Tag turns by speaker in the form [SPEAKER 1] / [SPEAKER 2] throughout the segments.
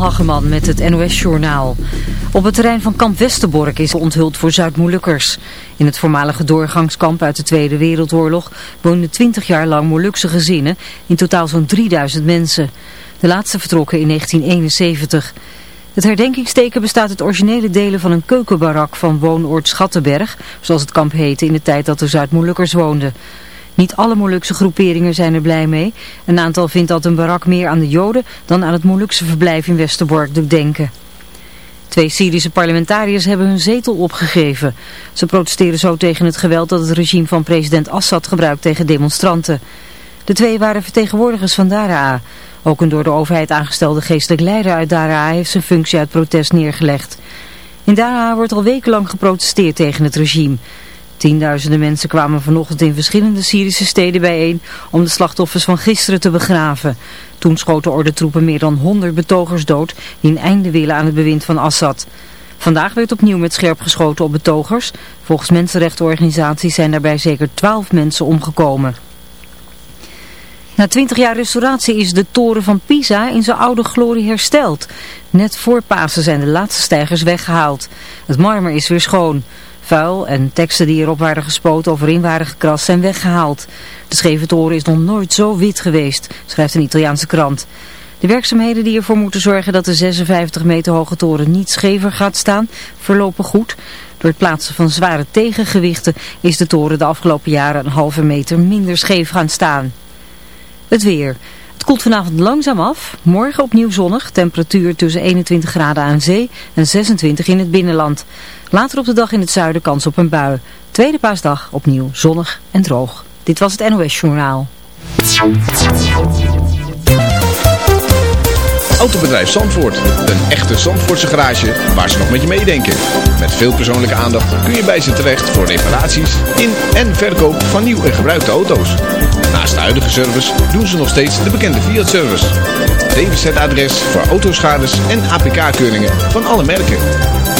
[SPEAKER 1] Hageman met het NOS-journaal. Op het terrein van kamp Westerbork is onthuld voor Zuid-Molukkers. In het voormalige doorgangskamp uit de Tweede Wereldoorlog woonden 20 jaar lang Molukse gezinnen, in totaal zo'n 3000 mensen. De laatste vertrokken in 1971. Het herdenkingsteken bestaat uit originele delen van een keukenbarak van woonoord Schattenberg, zoals het kamp heette in de tijd dat er Zuid-Molukkers woonden. Niet alle Molukse groeperingen zijn er blij mee. Een aantal vindt dat een barak meer aan de Joden dan aan het Molukse verblijf in Westerbork doet denken. Twee Syrische parlementariërs hebben hun zetel opgegeven. Ze protesteren zo tegen het geweld dat het regime van president Assad gebruikt tegen demonstranten. De twee waren vertegenwoordigers van Daraa. Ook een door de overheid aangestelde geestelijk leider uit Daraa heeft zijn functie uit protest neergelegd. In Daraa wordt al wekenlang geprotesteerd tegen het regime. Tienduizenden mensen kwamen vanochtend in verschillende Syrische steden bijeen om de slachtoffers van gisteren te begraven. Toen schoten ordentroepen meer dan 100 betogers dood die een einde willen aan het bewind van Assad. Vandaag werd opnieuw met scherp geschoten op betogers. Volgens mensenrechtenorganisaties zijn daarbij zeker 12 mensen omgekomen. Na 20 jaar restauratie is de toren van Pisa in zijn oude glorie hersteld. Net voor Pasen zijn de laatste stijgers weggehaald. Het marmer is weer schoon. Vuil en teksten die erop waren gespoten of erin waren gekrast zijn weggehaald. De scheve toren is nog nooit zo wit geweest, schrijft een Italiaanse krant. De werkzaamheden die ervoor moeten zorgen dat de 56 meter hoge toren niet schever gaat staan, verlopen goed. Door het plaatsen van zware tegengewichten is de toren de afgelopen jaren een halve meter minder scheef gaan staan. Het weer. Het koelt vanavond langzaam af. Morgen opnieuw zonnig. Temperatuur tussen 21 graden aan zee en 26 in het binnenland. Later op de dag in het zuiden kans op een bui. Tweede paasdag opnieuw zonnig en droog. Dit was het NOS Journaal.
[SPEAKER 2] Autobedrijf Zandvoort. Een echte Zandvoortse garage waar ze nog met je meedenken. Met veel persoonlijke aandacht kun je bij ze terecht voor reparaties in en verkoop van nieuw en gebruikte auto's. Naast de huidige service doen ze nog steeds de bekende Fiat-service. DWZ-adres voor autoschades en APK-keuringen van alle merken.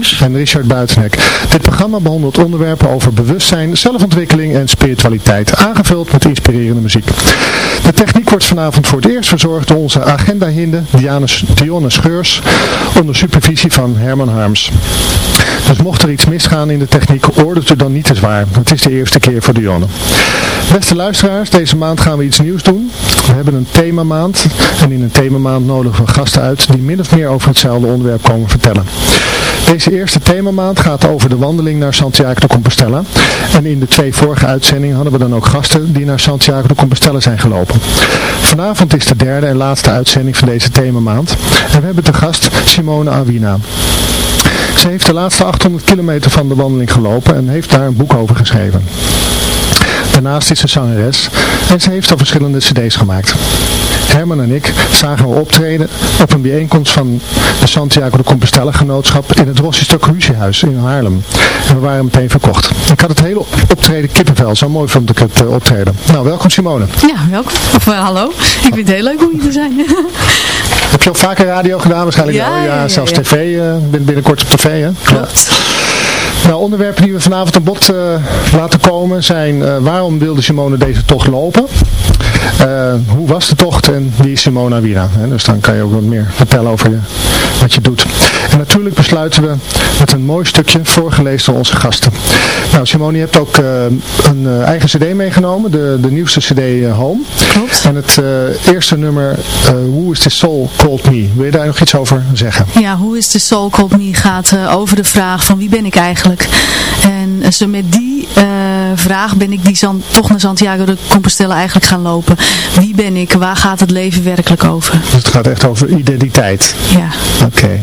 [SPEAKER 3] En
[SPEAKER 4] Richard Buitenek. Dit programma behandelt onderwerpen over bewustzijn, zelfontwikkeling en spiritualiteit, aangevuld met inspirerende muziek. De techniek wordt vanavond voor het eerst verzorgd door onze agenda-hinde Dionne Scheurs, onder supervisie van Herman Harms. Dus mocht er iets misgaan in de techniek, oordeelt u dan niet te zwaar. Het is de eerste keer voor Dionne. Beste luisteraars, deze maand gaan we iets nieuws doen. We hebben een themamaand en in een themamaand nodigen we gasten uit die min of meer over hetzelfde onderwerp komen vertellen. Deze eerste themamaand gaat over de wandeling naar Santiago de Compostela. En in de twee vorige uitzendingen hadden we dan ook gasten die naar Santiago de Compostela zijn gelopen. Vanavond is de derde en laatste uitzending van deze themamaand. En we hebben te gast Simone Awina. Ze heeft de laatste 800 kilometer van de wandeling gelopen en heeft daar een boek over geschreven. Daarnaast is ze zangeres en ze heeft al verschillende cd's gemaakt. Herman en ik zagen we optreden op een bijeenkomst van de Santiago de Compostela genootschap in het Rossistok Ruziehuis in Haarlem. En we waren meteen verkocht. Ik had het hele optreden kippenvel, zo mooi vond ik het uh, optreden. Nou, welkom Simone.
[SPEAKER 5] Ja, welkom. Of uh, hallo. Ik vind het heel leuk om hier te zijn.
[SPEAKER 4] Heb je al vaker radio gedaan waarschijnlijk
[SPEAKER 5] ja,
[SPEAKER 4] wel? Ja,
[SPEAKER 5] ja, ja
[SPEAKER 4] zelfs
[SPEAKER 5] ja.
[SPEAKER 4] tv, uh, binnenkort op tv hè?
[SPEAKER 5] Klopt.
[SPEAKER 4] Nou, onderwerpen die we vanavond aan bod uh, laten komen zijn uh, waarom wilde Simone deze tocht lopen? Uh, hoe was de tocht en wie is Simone Awira? Dus dan kan je ook wat meer vertellen over je, wat je doet. En natuurlijk besluiten we met een mooi stukje voorgelezen door onze gasten. Nou, Simone, je hebt ook een eigen cd meegenomen, de, de nieuwste cd Home.
[SPEAKER 5] Klopt.
[SPEAKER 4] En het eerste nummer, Who is the Soul Called Me? Wil je daar nog iets over zeggen?
[SPEAKER 5] Ja, Who is the Soul Called Me gaat over de vraag van wie ben ik eigenlijk? En zo met die vraag ben ik die San, toch naar Santiago de Compostela eigenlijk gaan lopen. Wie ben ik? Waar gaat het leven werkelijk over?
[SPEAKER 4] Dus het gaat echt over identiteit?
[SPEAKER 5] Ja.
[SPEAKER 4] Oké. Okay.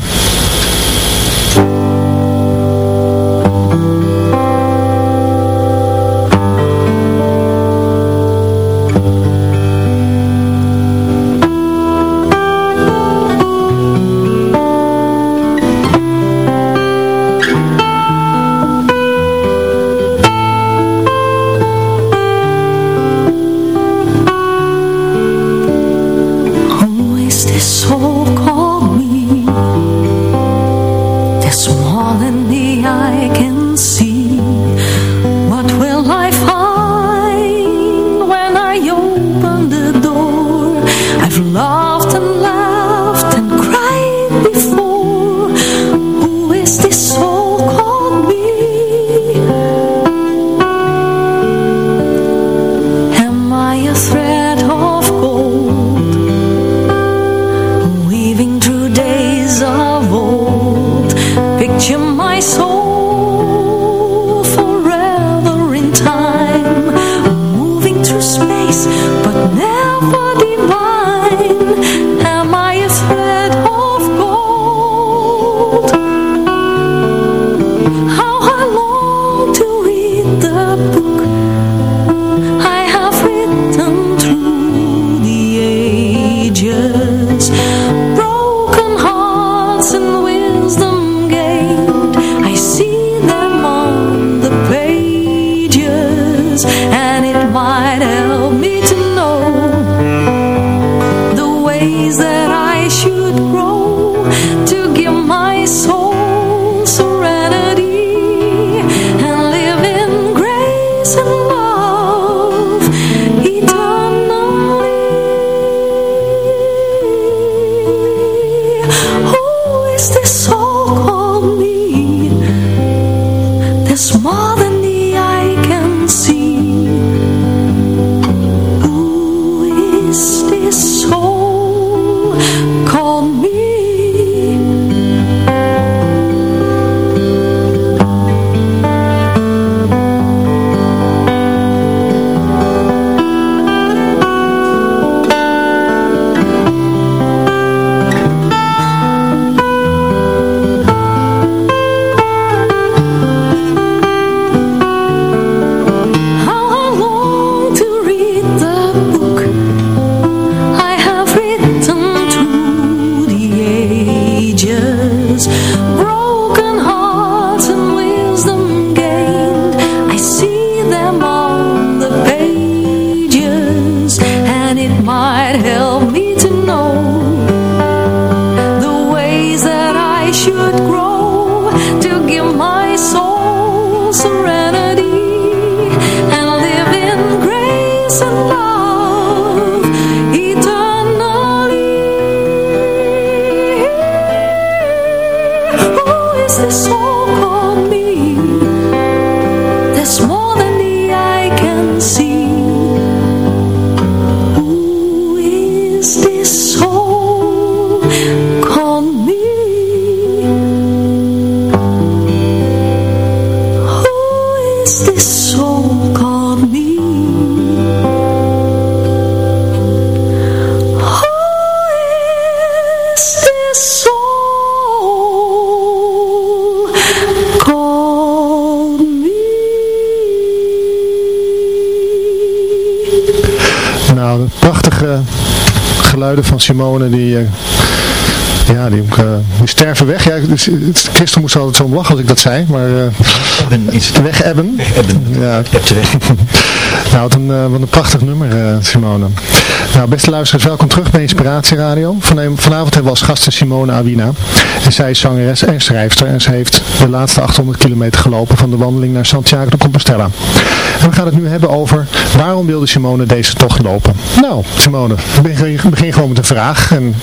[SPEAKER 4] Weg. Het- Christel moest altijd zo om lachen als ik dat zei, maar uh, weg ebben. Ja. Nou, wat een, eh, wat een prachtig nummer, eh, Simone. Nou, beste luisteraars, welkom terug bij Inspiratieradio. Van- Vanavond hebben we als gasten Simone Awina. En zij is zangeres en schrijfster. En ze heeft de laatste 800 kilometer gelopen van de wandeling naar Santiago de Compostela. En we gaan het nu hebben over waarom wilde Simone deze tocht lopen. Nou, Simone, begin, begin gewoon met een vraag. En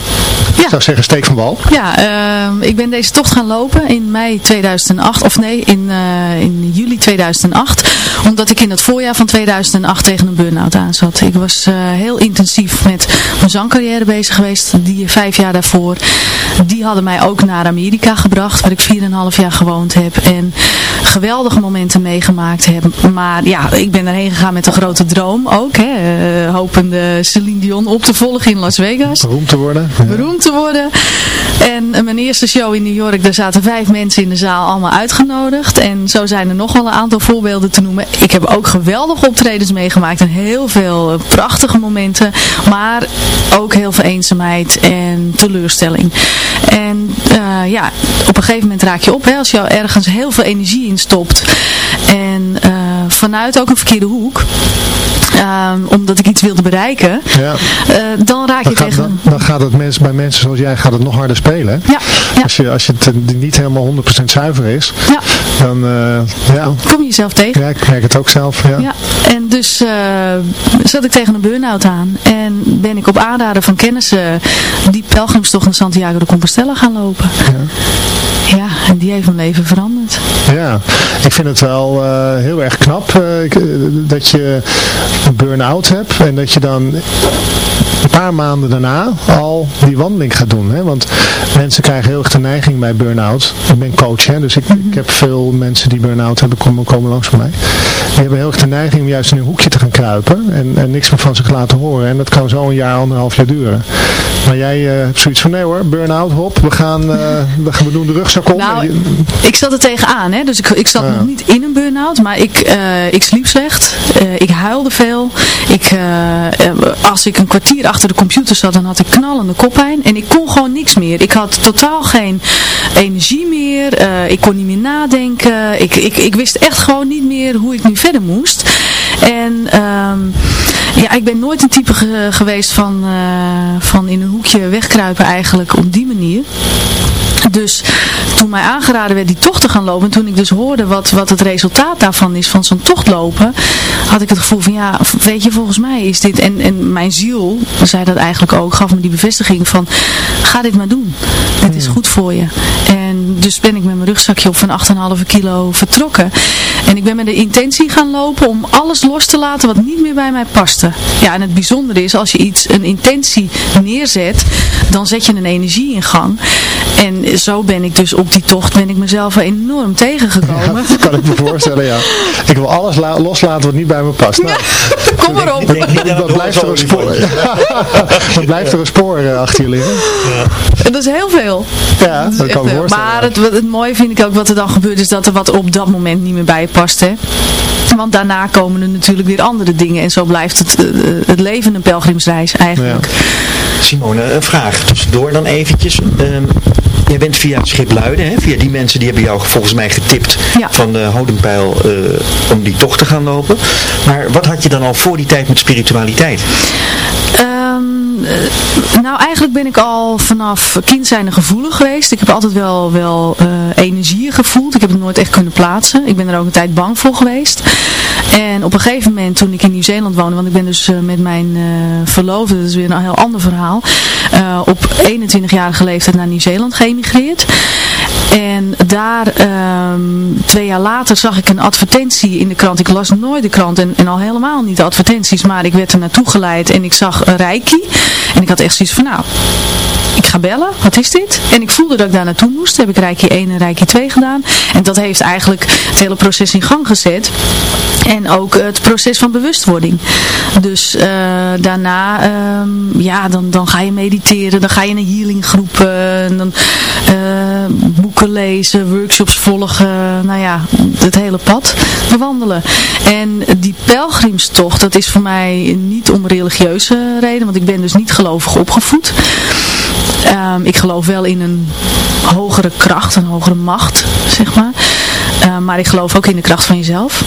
[SPEAKER 4] ik zou zeggen, steek van wal.
[SPEAKER 5] Ja, ehm, ik ben deze tocht gaan lopen in mei 2008, of nee, in, eh, in juli 2008. Omdat ik in het voorjaar van 2008 tegen een burn-out aan zat. Ik was eh, heel intensief met mijn zangcarrière bezig geweest, die vijf jaar daarvoor. Die hadden mij ook naar Amerika gebracht, waar ik 4,5 jaar gewoond heb. En geweldige momenten meegemaakt heb. Maar ja, ik ben erheen gegaan met een grote droom ook. Hè, eh, hopende Celine Dion op te volgen in Las Vegas
[SPEAKER 4] Beroemd te worden.
[SPEAKER 5] beroemd te worden. En eh, mijn eerste show in New York, daar zaten vijf mensen in de zaal allemaal uitgenodigd. En zo zijn er nog wel een aantal voorbeelden te noemen. Ik heb ook geweldige optredens meegemaakt en heel veel eh, prachtige momenten. Maar ook heel veel eenzaamheid en teleurstelling. En eh, ja, op een gegeven moment raak je op hè, als je ergens heel veel energie in stopt. En eh, vanuit ook een verkeerde hoek. Ehm, omdat ik iets wilde bereiken.
[SPEAKER 4] Ja.
[SPEAKER 5] eh, dan raak je
[SPEAKER 4] gaat,
[SPEAKER 5] tegen...
[SPEAKER 4] dan, dan gaat het mensen, bij mensen zoals jij gaat het nog harder spelen.
[SPEAKER 5] Ja, ja.
[SPEAKER 4] Als, je, als je het eh, niet helemaal 100% zuiver is,
[SPEAKER 5] Ja.
[SPEAKER 4] dan eh, ja,
[SPEAKER 5] kom je jezelf tegen.
[SPEAKER 4] ja, ik merk het ook zelf. Ja.
[SPEAKER 5] Ja, en dus zat ik tegen een burn-out aan en ben ik op aanraden van kennissen die pelgrimstocht naar Santiago de Compostela gaan lopen. Ja, en die heeft mijn leven veranderd.
[SPEAKER 4] Ja, ik vind het wel heel erg knap dat je een burn-out hebt en dat je dan paar maanden daarna al die wandeling gaat doen. Hè? Want mensen krijgen heel erg de neiging bij burn-out. Ik ben coach, hè? dus ik, ik heb veel mensen die burn-out hebben komen, komen langs bij mij. Die hebben heel erg de neiging om juist in een hoekje te gaan kruipen en, en niks meer van zich laten horen. En dat kan zo een jaar, anderhalf jaar duren. Maar jij eh, hebt zoiets van, nee hoor, burn-out, hop, we gaan, eh, we, gaan we doen de rugzak om.
[SPEAKER 5] Nou,
[SPEAKER 4] je-
[SPEAKER 5] ik zat er tegenaan, hè? dus ik, ik zat
[SPEAKER 4] Ja.
[SPEAKER 5] nog niet in een burn-out, maar ik, eh, ik sliep slecht, ik huilde veel. Ik, als ik een kwartier achter de computer zat, dan had ik knallende koppijn en ik kon gewoon niks meer. Ik had totaal geen energie meer, eh, ik kon niet meer nadenken, ik, ik, ik wist echt gewoon niet meer hoe ik nu verder moest. En ehm, ja, ik ben nooit een type ge- geweest van, eh, van in een hoekje wegkruipen eigenlijk op die manier. Dus toen mij aangeraden werd die tocht te gaan lopen, en toen ik dus hoorde wat, wat het resultaat daarvan is, van zo'n tocht lopen, had ik het gevoel van ja, weet je, volgens mij is dit, en, en mijn ziel zei dat eigenlijk ook, gaf me die bevestiging van, ga dit maar doen. Dit is goed voor je. En dus ben ik met mijn rugzakje op van 8,5 kilo vertrokken. En ik ben met de intentie gaan lopen om alles los te laten wat niet meer bij mij paste. Ja, en het bijzondere is, als je iets, een intentie neerzet, dan zet je een energie in gang. En zo ben ik dus op die tocht, ben ik mezelf enorm tegengekomen.
[SPEAKER 4] Ja, dat kan ik me voorstellen, ja. Ik wil alles la- loslaten wat niet bij me past. Nou,
[SPEAKER 5] Kom maar op.
[SPEAKER 4] dan blijft er een spoor, dan blijft er een spoor eh, achter je liggen.
[SPEAKER 5] En dat is heel veel.
[SPEAKER 4] Ja, dat kan ik me
[SPEAKER 5] eh,
[SPEAKER 4] voorstellen.
[SPEAKER 5] maar het, mooie vind ik ook wat er dan gebeurt is dat er wat op dat moment niet meer bij je past. Hè? Want daarna komen er natuurlijk weer andere dingen. En zo blijft het, eh, het leven een pelgrimsreis eigenlijk.
[SPEAKER 6] Simone, een vraag tussendoor dan eventjes. Ehm, jij bent via Schip Luiden, hè? via die mensen die hebben jou volgens mij getipt
[SPEAKER 5] Ja.
[SPEAKER 6] van de Hodenpijl eh, om die tocht te gaan lopen. Maar wat had je dan al voor die tijd met spiritualiteit?
[SPEAKER 5] Ehm, eh, nou, eigenlijk ben ik al vanaf kind zijnde gevoelig geweest. Ik heb altijd wel, wel eh, energieën gevoeld. Ik heb het nooit echt kunnen plaatsen. Ik ben er ook een tijd bang voor geweest. En op een gegeven moment toen ik in Nieuw-Zeeland woonde, want ik ben dus met mijn verloofde, dat is weer een heel ander verhaal, op 21-jarige leeftijd naar Nieuw-Zeeland geëmigreerd. En daar, ehm, twee jaar later, zag ik een advertentie in de krant. Ik las nooit de krant en, en al helemaal niet de advertenties, maar ik werd er naartoe geleid en ik zag Reiki. En ik had echt zoiets van, nou, ik ga bellen, wat is dit? En ik voelde dat ik daar naartoe moest. Heb ik Reiki 1 en Reiki 2 gedaan. En dat heeft eigenlijk het hele proces in gang gezet. En ook het proces van bewustwording. Dus uh, daarna, um, ja, dan, dan ga je mediteren, dan ga je naar healinggroepen, dan uh, boeken lezen, workshops volgen, nou ja, het hele pad bewandelen. En die pelgrimstocht, dat is voor mij niet om religieuze reden, want ik ben dus niet gelovig opgevoed. Um, ik geloof wel in een hogere kracht, een hogere macht, zeg maar. Um, maar ik geloof ook in de kracht van jezelf.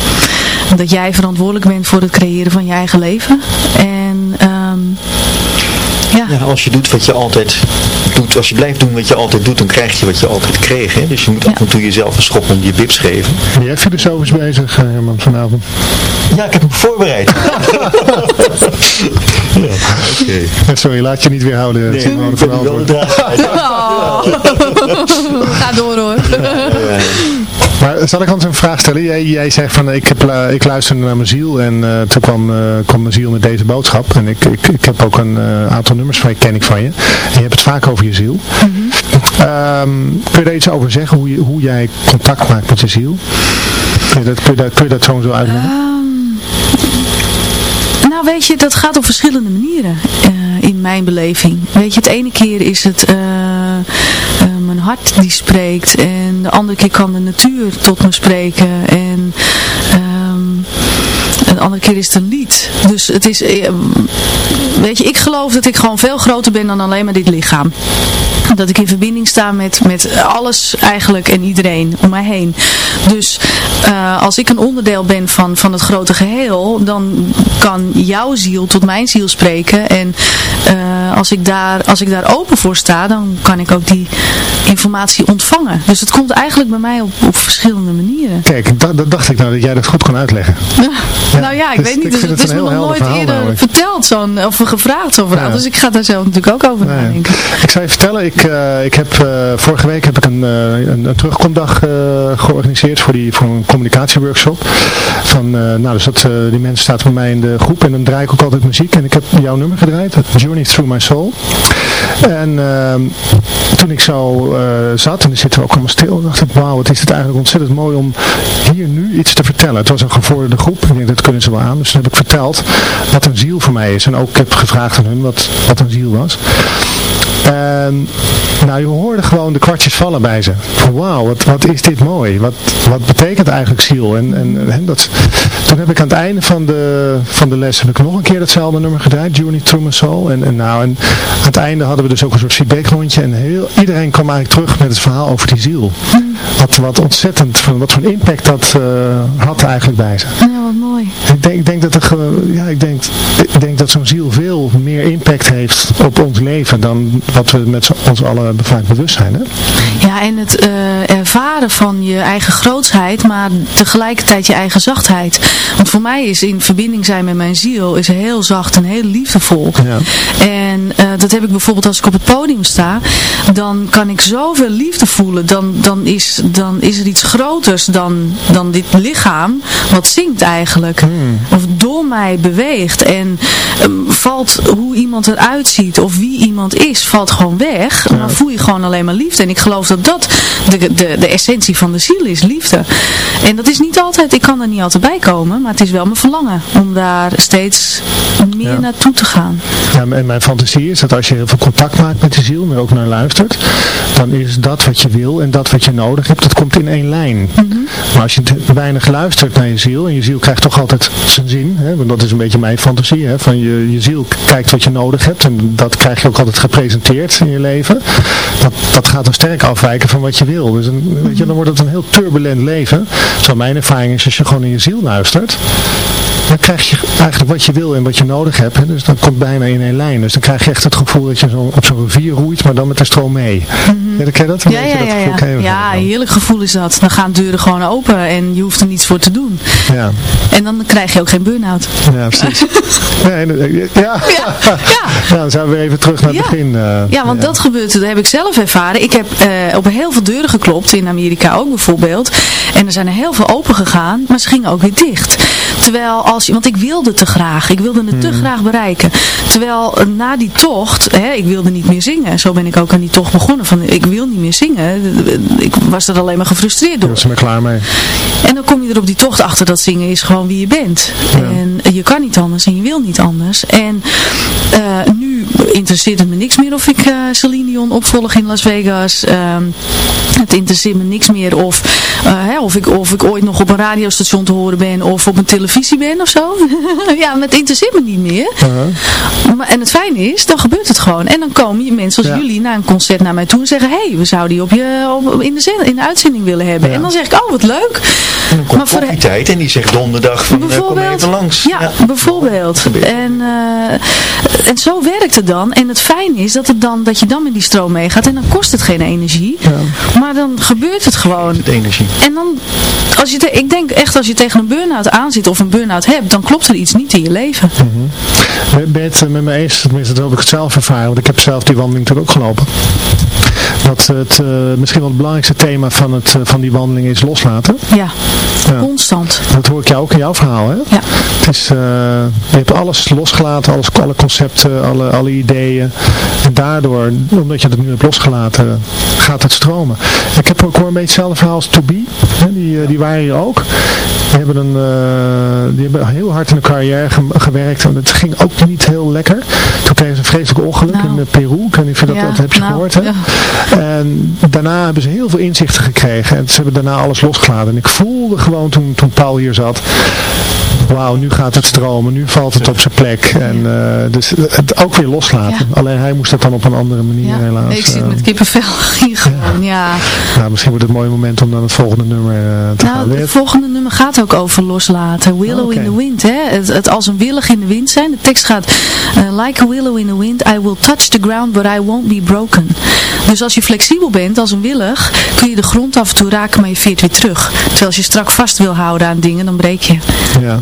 [SPEAKER 5] Dat jij verantwoordelijk bent voor het creëren van je eigen leven. En um, ja.
[SPEAKER 6] ja. als je doet wat je altijd doet, als je blijft doen wat je altijd doet, dan krijg je wat je altijd kreeg. Hè? Dus je moet af en toe jezelf een schop om je bips geven.
[SPEAKER 4] Ben jij filosofisch bezig, Herman, vanavond?
[SPEAKER 6] Ja, ik heb hem voorbereid.
[SPEAKER 4] ja, okay. Sorry, laat je niet weer houden.
[SPEAKER 6] Nee, ik ben wel de
[SPEAKER 5] oh. Ga door hoor.
[SPEAKER 4] Ja, maar zal ik anders een vraag stellen? Jij, jij zegt van ik, heb, ik luisterde naar mijn ziel en uh, toen kwam, uh, kwam mijn ziel met deze boodschap. En ik, ik, ik heb ook een aantal nummers van je, ken ik van je. En je hebt het vaak over je ziel. Mm -hmm. um, kun je daar iets over zeggen? Hoe, je, hoe jij contact maakt met je ziel? Kun je dat, kun je dat, kun je dat zo, zo uitleggen?
[SPEAKER 5] Um, nou weet je, dat gaat op verschillende manieren in mijn beleving. Weet je, het ene keer is het mijn hart die spreekt en de andere keer kan de natuur tot me spreken en een andere keer is het een lied. Dus het is, weet je, ik geloof dat ik gewoon veel groter ben dan alleen maar dit lichaam. Dat ik in verbinding sta met, met alles eigenlijk en iedereen om mij heen. Dus uh, als ik een onderdeel ben van, van het grote geheel, dan kan jouw ziel tot mijn ziel spreken. En uh, als, ik daar, als ik daar open voor sta, dan kan ik ook die informatie ontvangen. Dus het komt eigenlijk bij mij op, op verschillende manieren.
[SPEAKER 4] Kijk, dat, dacht ik nou dat jij dat goed kon uitleggen.
[SPEAKER 5] Ja, nou ja, ik dus weet niet, het, het is me nog nooit eerder namelijk. verteld zo'n, of gevraagd zo verhaal. Ja. Dus ik ga daar zelf natuurlijk ook over nee. nadenken.
[SPEAKER 4] Ik zou je vertellen, ik, uh, ik heb, uh, vorige week heb ik een, uh, een, een terugkomdag georganiseerd voor, die, voor een communicatieworkshop. Van, nou, dus dat, die mensen staan bij mij in de groep en dan draai ik ook altijd muziek. En ik heb jouw nummer gedraaid, Journey Through My Soul. En ehm, toen ik zo zat, en dan zitten we ook allemaal stil, dacht ik, wauw, wat is het eigenlijk ontzettend mooi om hier nu iets te vertellen. Het was een gevorderde groep, ik denk dat kunnen ze wel aan. Dus toen heb ik verteld wat een ziel voor mij is. En ook heb gevraagd aan hun wat, wat een ziel was. En nou, je hoorde gewoon de kwartjes vallen bij ze. Wauw, wat, wat is dit mooi. Wat, wat betekent eigenlijk ziel? En, en, en dat, toen heb ik aan het einde van de, van de les heb ik nog een keer datzelfde nummer gedraaid. Journey Through My Soul. En, en, nou, en aan het einde hadden we dus ook een soort feedbackrondje. En heel, iedereen kwam eigenlijk terug met het verhaal over die ziel. Wat, wat ontzettend, wat voor impact dat uh, had eigenlijk bij ze.
[SPEAKER 5] Ja, wat mooi.
[SPEAKER 4] Ik denk, ik denk dat, er, ja, ik denk, ik denk dat zo'n ziel veel meer impact heeft op ons leven dan wat we met ons allen vaak bewust zijn. Hè?
[SPEAKER 5] Ja, en het uh, ervaren van je eigen grootsheid, maar tegelijkertijd je eigen zachtheid. Want voor mij is in verbinding zijn met mijn ziel is heel zacht en heel liefdevol. Ja. En uh, dat heb ik bijvoorbeeld als ik op het podium sta, dan kan ik zoveel liefde voelen. Dan, dan, is, dan is er iets groters dan, dan dit lichaam wat zingt eigenlijk. Hmm. Of door mij beweegt. En um, valt hoe iemand eruit ziet of wie iemand is, valt gewoon weg. Ja. Dan voel je gewoon alleen maar liefde. En ik geloof dat dat de, de, de essentie van de ziel is, liefde. En dat is niet altijd, ik kan er niet altijd bij komen, maar het is wel mijn verlangen om daar steeds meer ja. naartoe te gaan.
[SPEAKER 4] Ja, en mijn fantasie is dat als je heel veel contact maakt met de ziel, maar ook naar luistert, dan is dat wat je wil en dat wat je nodig hebt, dat komt in één lijn. Mm -hmm. Maar als je weinig luistert naar je ziel, en je ziel krijgt toch altijd zijn zin, hè, want dat is een beetje mijn fantasie, hè, van je, je ziel kijkt wat je nodig hebt en dat krijg je ook altijd gepresenteerd in je leven. Dat, dat gaat dan sterk afwijken van wat je wil. Dus een, weet je, dan wordt het een heel turbulent leven. Zo mijn ervaring is als je gewoon in je ziel luistert, concert? Dan krijg je eigenlijk wat je wil en wat je nodig hebt. Hè? Dus dat komt bijna in één lijn. Dus dan krijg je echt het gevoel dat je zo op zo'n rivier roeit, maar dan met de stroom mee. Mm -hmm. ja, ken je dat?
[SPEAKER 5] Ja, ja, ja, ja. ja heerlijk gevoel is dat. Dan gaan deuren gewoon open en je hoeft er niets voor te doen.
[SPEAKER 4] Ja.
[SPEAKER 5] En dan krijg je ook geen burn-out.
[SPEAKER 7] Ja, precies. nee, ja. Ja. Nou, dan zijn we weer even terug naar het
[SPEAKER 5] Ja.
[SPEAKER 7] begin. eh,
[SPEAKER 5] Ja, want dat gebeurt, dat heb ik zelf ervaren. Ik heb eh, op heel veel deuren geklopt, in Amerika ook bijvoorbeeld. En er zijn er heel veel open gegaan, maar ze gingen ook weer dicht. Terwijl als je, want ik wilde te graag, ik wilde het te graag bereiken. Terwijl eh, na die tocht, hè, ik wilde niet meer zingen. Zo ben ik ook aan die tocht begonnen. Van, ik wil niet meer zingen. Ik was er alleen maar gefrustreerd door.
[SPEAKER 7] Daar was klaar mee.
[SPEAKER 5] En dan kom je er op die tocht achter dat zingen is gewoon wie je bent. En je kan niet anders en je wil niet anders. En eh, nu interesseert het me niks meer of ik eh Celine Dion opvolg in Las Vegas. Ehm, het interesseert me niks meer of, hè, of, ik, of ik ooit nog op een radiostation te horen ben of op een televisie ben of zo. ja, maar het interesseert me niet meer. Maar, en het fijne is, dan gebeurt het gewoon. En dan komen je mensen als
[SPEAKER 7] Ja.
[SPEAKER 5] jullie na een concert naar mij toe en zeggen, hé, hey, we zouden die op je, op, in, de zin, in de uitzending willen hebben. En dan zeg ik, oh, wat leuk.
[SPEAKER 6] En dan komt
[SPEAKER 5] Maar voor de-
[SPEAKER 6] koffietijd en die zegt donderdag van, eh, kom
[SPEAKER 5] Bijvoorbeeld,
[SPEAKER 6] even langs.
[SPEAKER 5] Ja, bijvoorbeeld. En, eh, en zo werkt het dan. En het fijne is dat, het dan, dat je dan met die stroom meegaat. En dan kost het geen energie. Maar dan gebeurt het gewoon.
[SPEAKER 6] De energie.
[SPEAKER 5] En dan, als je te- ik denk echt als je tegen een burn-out aanzit of een burn-out hebt, dan klopt er iets niet in je leven.
[SPEAKER 7] Ben ben je het met me eens? Tenminste, dat heb ik het zelf ervaren. Want ik heb zelf die wandeling natuurlijk ook gelopen. Dat het eh, misschien wel het belangrijkste thema van, het, eh, van die wandeling is loslaten.
[SPEAKER 5] Ja,
[SPEAKER 7] Ja.
[SPEAKER 5] constant.
[SPEAKER 7] Dat hoor ik jou ook in jouw verhaal, hè?
[SPEAKER 5] Ja.
[SPEAKER 7] Het is, eh, je hebt alles losgelaten, alles, alle concepten, alle, alle ideeën. En daardoor, omdat je het nu hebt losgelaten, gaat het stromen. Ik heb ook hoor een beetje hetzelfde verhaal als To Be. Hè, die, die waren hier ook. Die hebben, een, die hebben heel hard in hun carrière ge- gewerkt. En het ging ook niet heel lekker. Toen kregen ze een vreselijk ongeluk
[SPEAKER 5] Nou.
[SPEAKER 7] in Peru. Ik weet niet of je dat,
[SPEAKER 5] Ja,
[SPEAKER 7] dat heb je
[SPEAKER 5] nou,
[SPEAKER 7] gehoord. Hè?
[SPEAKER 5] ja.
[SPEAKER 7] En daarna hebben ze heel veel inzichten gekregen. En ze hebben daarna alles losgelaten. En ik voelde gewoon toen, toen Paul hier zat. Wauw, nu gaat het stromen. Nu valt het op zijn plek. En eh, dus het ook weer loslaten. Alleen hij moest dat dan op een andere manier
[SPEAKER 5] Ja,
[SPEAKER 7] helaas.
[SPEAKER 5] ik zit
[SPEAKER 7] eh,
[SPEAKER 5] met kippenvel hier gewoon, ja.
[SPEAKER 7] nou, misschien wordt het een mooi moment om dan het volgende nummer eh, te gaan.
[SPEAKER 5] Nou,
[SPEAKER 7] Weer-
[SPEAKER 5] het volgende nummer gaat ook over loslaten. Willow
[SPEAKER 7] Oké.
[SPEAKER 5] in the wind, hè? Het, het als een willig in de wind zijn. De tekst gaat, like a willow in the wind, I will touch the ground, but I won't be broken. Dus als je flexibel bent, als een willig, kun je de grond af en toe raken, maar je veert weer terug. Terwijl als je strak vast wil houden aan dingen, dan breek je.
[SPEAKER 7] ja.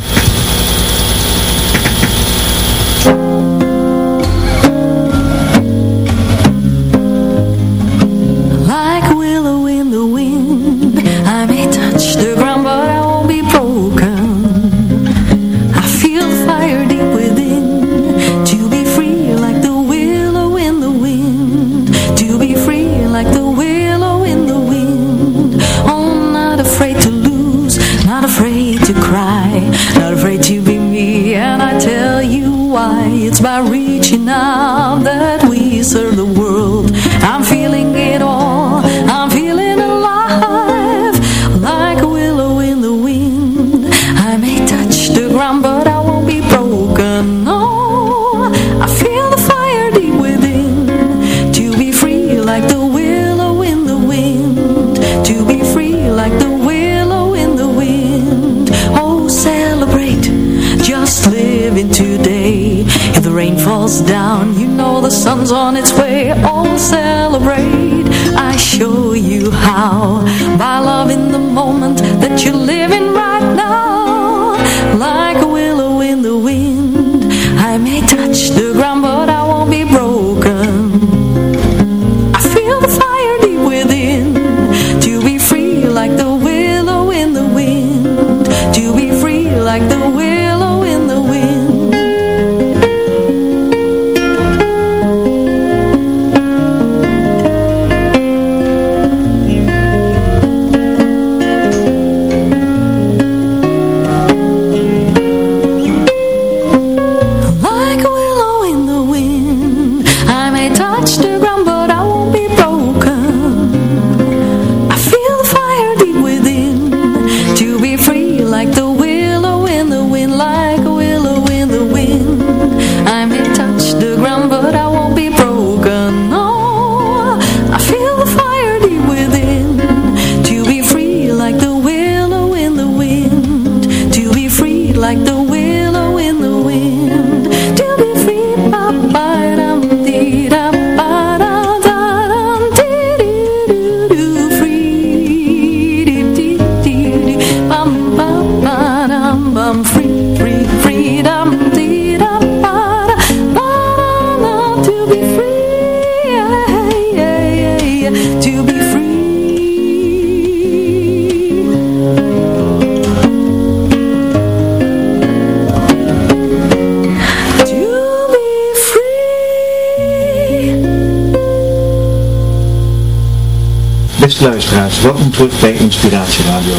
[SPEAKER 6] Luisteraars, welkom terug bij Inspiratie Radio.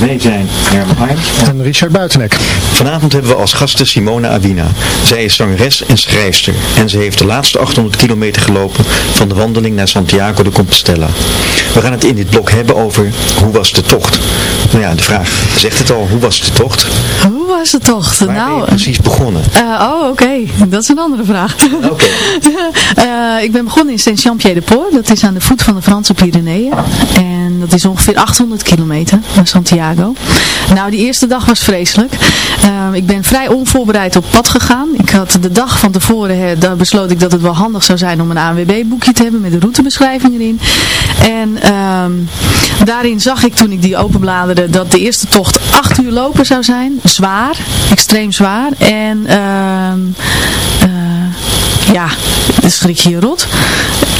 [SPEAKER 6] Wij zijn Herman Harms.
[SPEAKER 4] En Richard Buitenek.
[SPEAKER 6] Vanavond hebben we als gasten Simona Awina. Zij is zangeres en schrijfster. En ze heeft de laatste 800 kilometer gelopen van de wandeling naar Santiago de Compostela. We gaan het in dit blok hebben over hoe was de tocht. Nou ja, de vraag zegt het al, hoe was de tocht?
[SPEAKER 5] Hoe was de tocht?
[SPEAKER 6] Waar ben je
[SPEAKER 5] nou,
[SPEAKER 6] precies begonnen?
[SPEAKER 5] eh, oh oké, dat is een andere vraag.
[SPEAKER 6] Oké.
[SPEAKER 5] Eh, ik ben begonnen in Saint-Jean-Pied-de-Port. Dat is aan de voet van de Franse Pyreneeën. En is ongeveer 800 kilometer naar Santiago. Nou, die eerste dag was vreselijk. Eh, ik ben vrij onvoorbereid op pad gegaan. Ik had de dag van tevoren daar besloot ik dat het wel handig zou zijn om een ANWB-boekje te hebben met de routebeschrijving erin. En ehm, daarin zag ik toen ik die openbladerde dat de eerste tocht 8 uur lopen zou zijn. Zwaar, extreem zwaar. En ehm eh, ja, dan schrik je rot.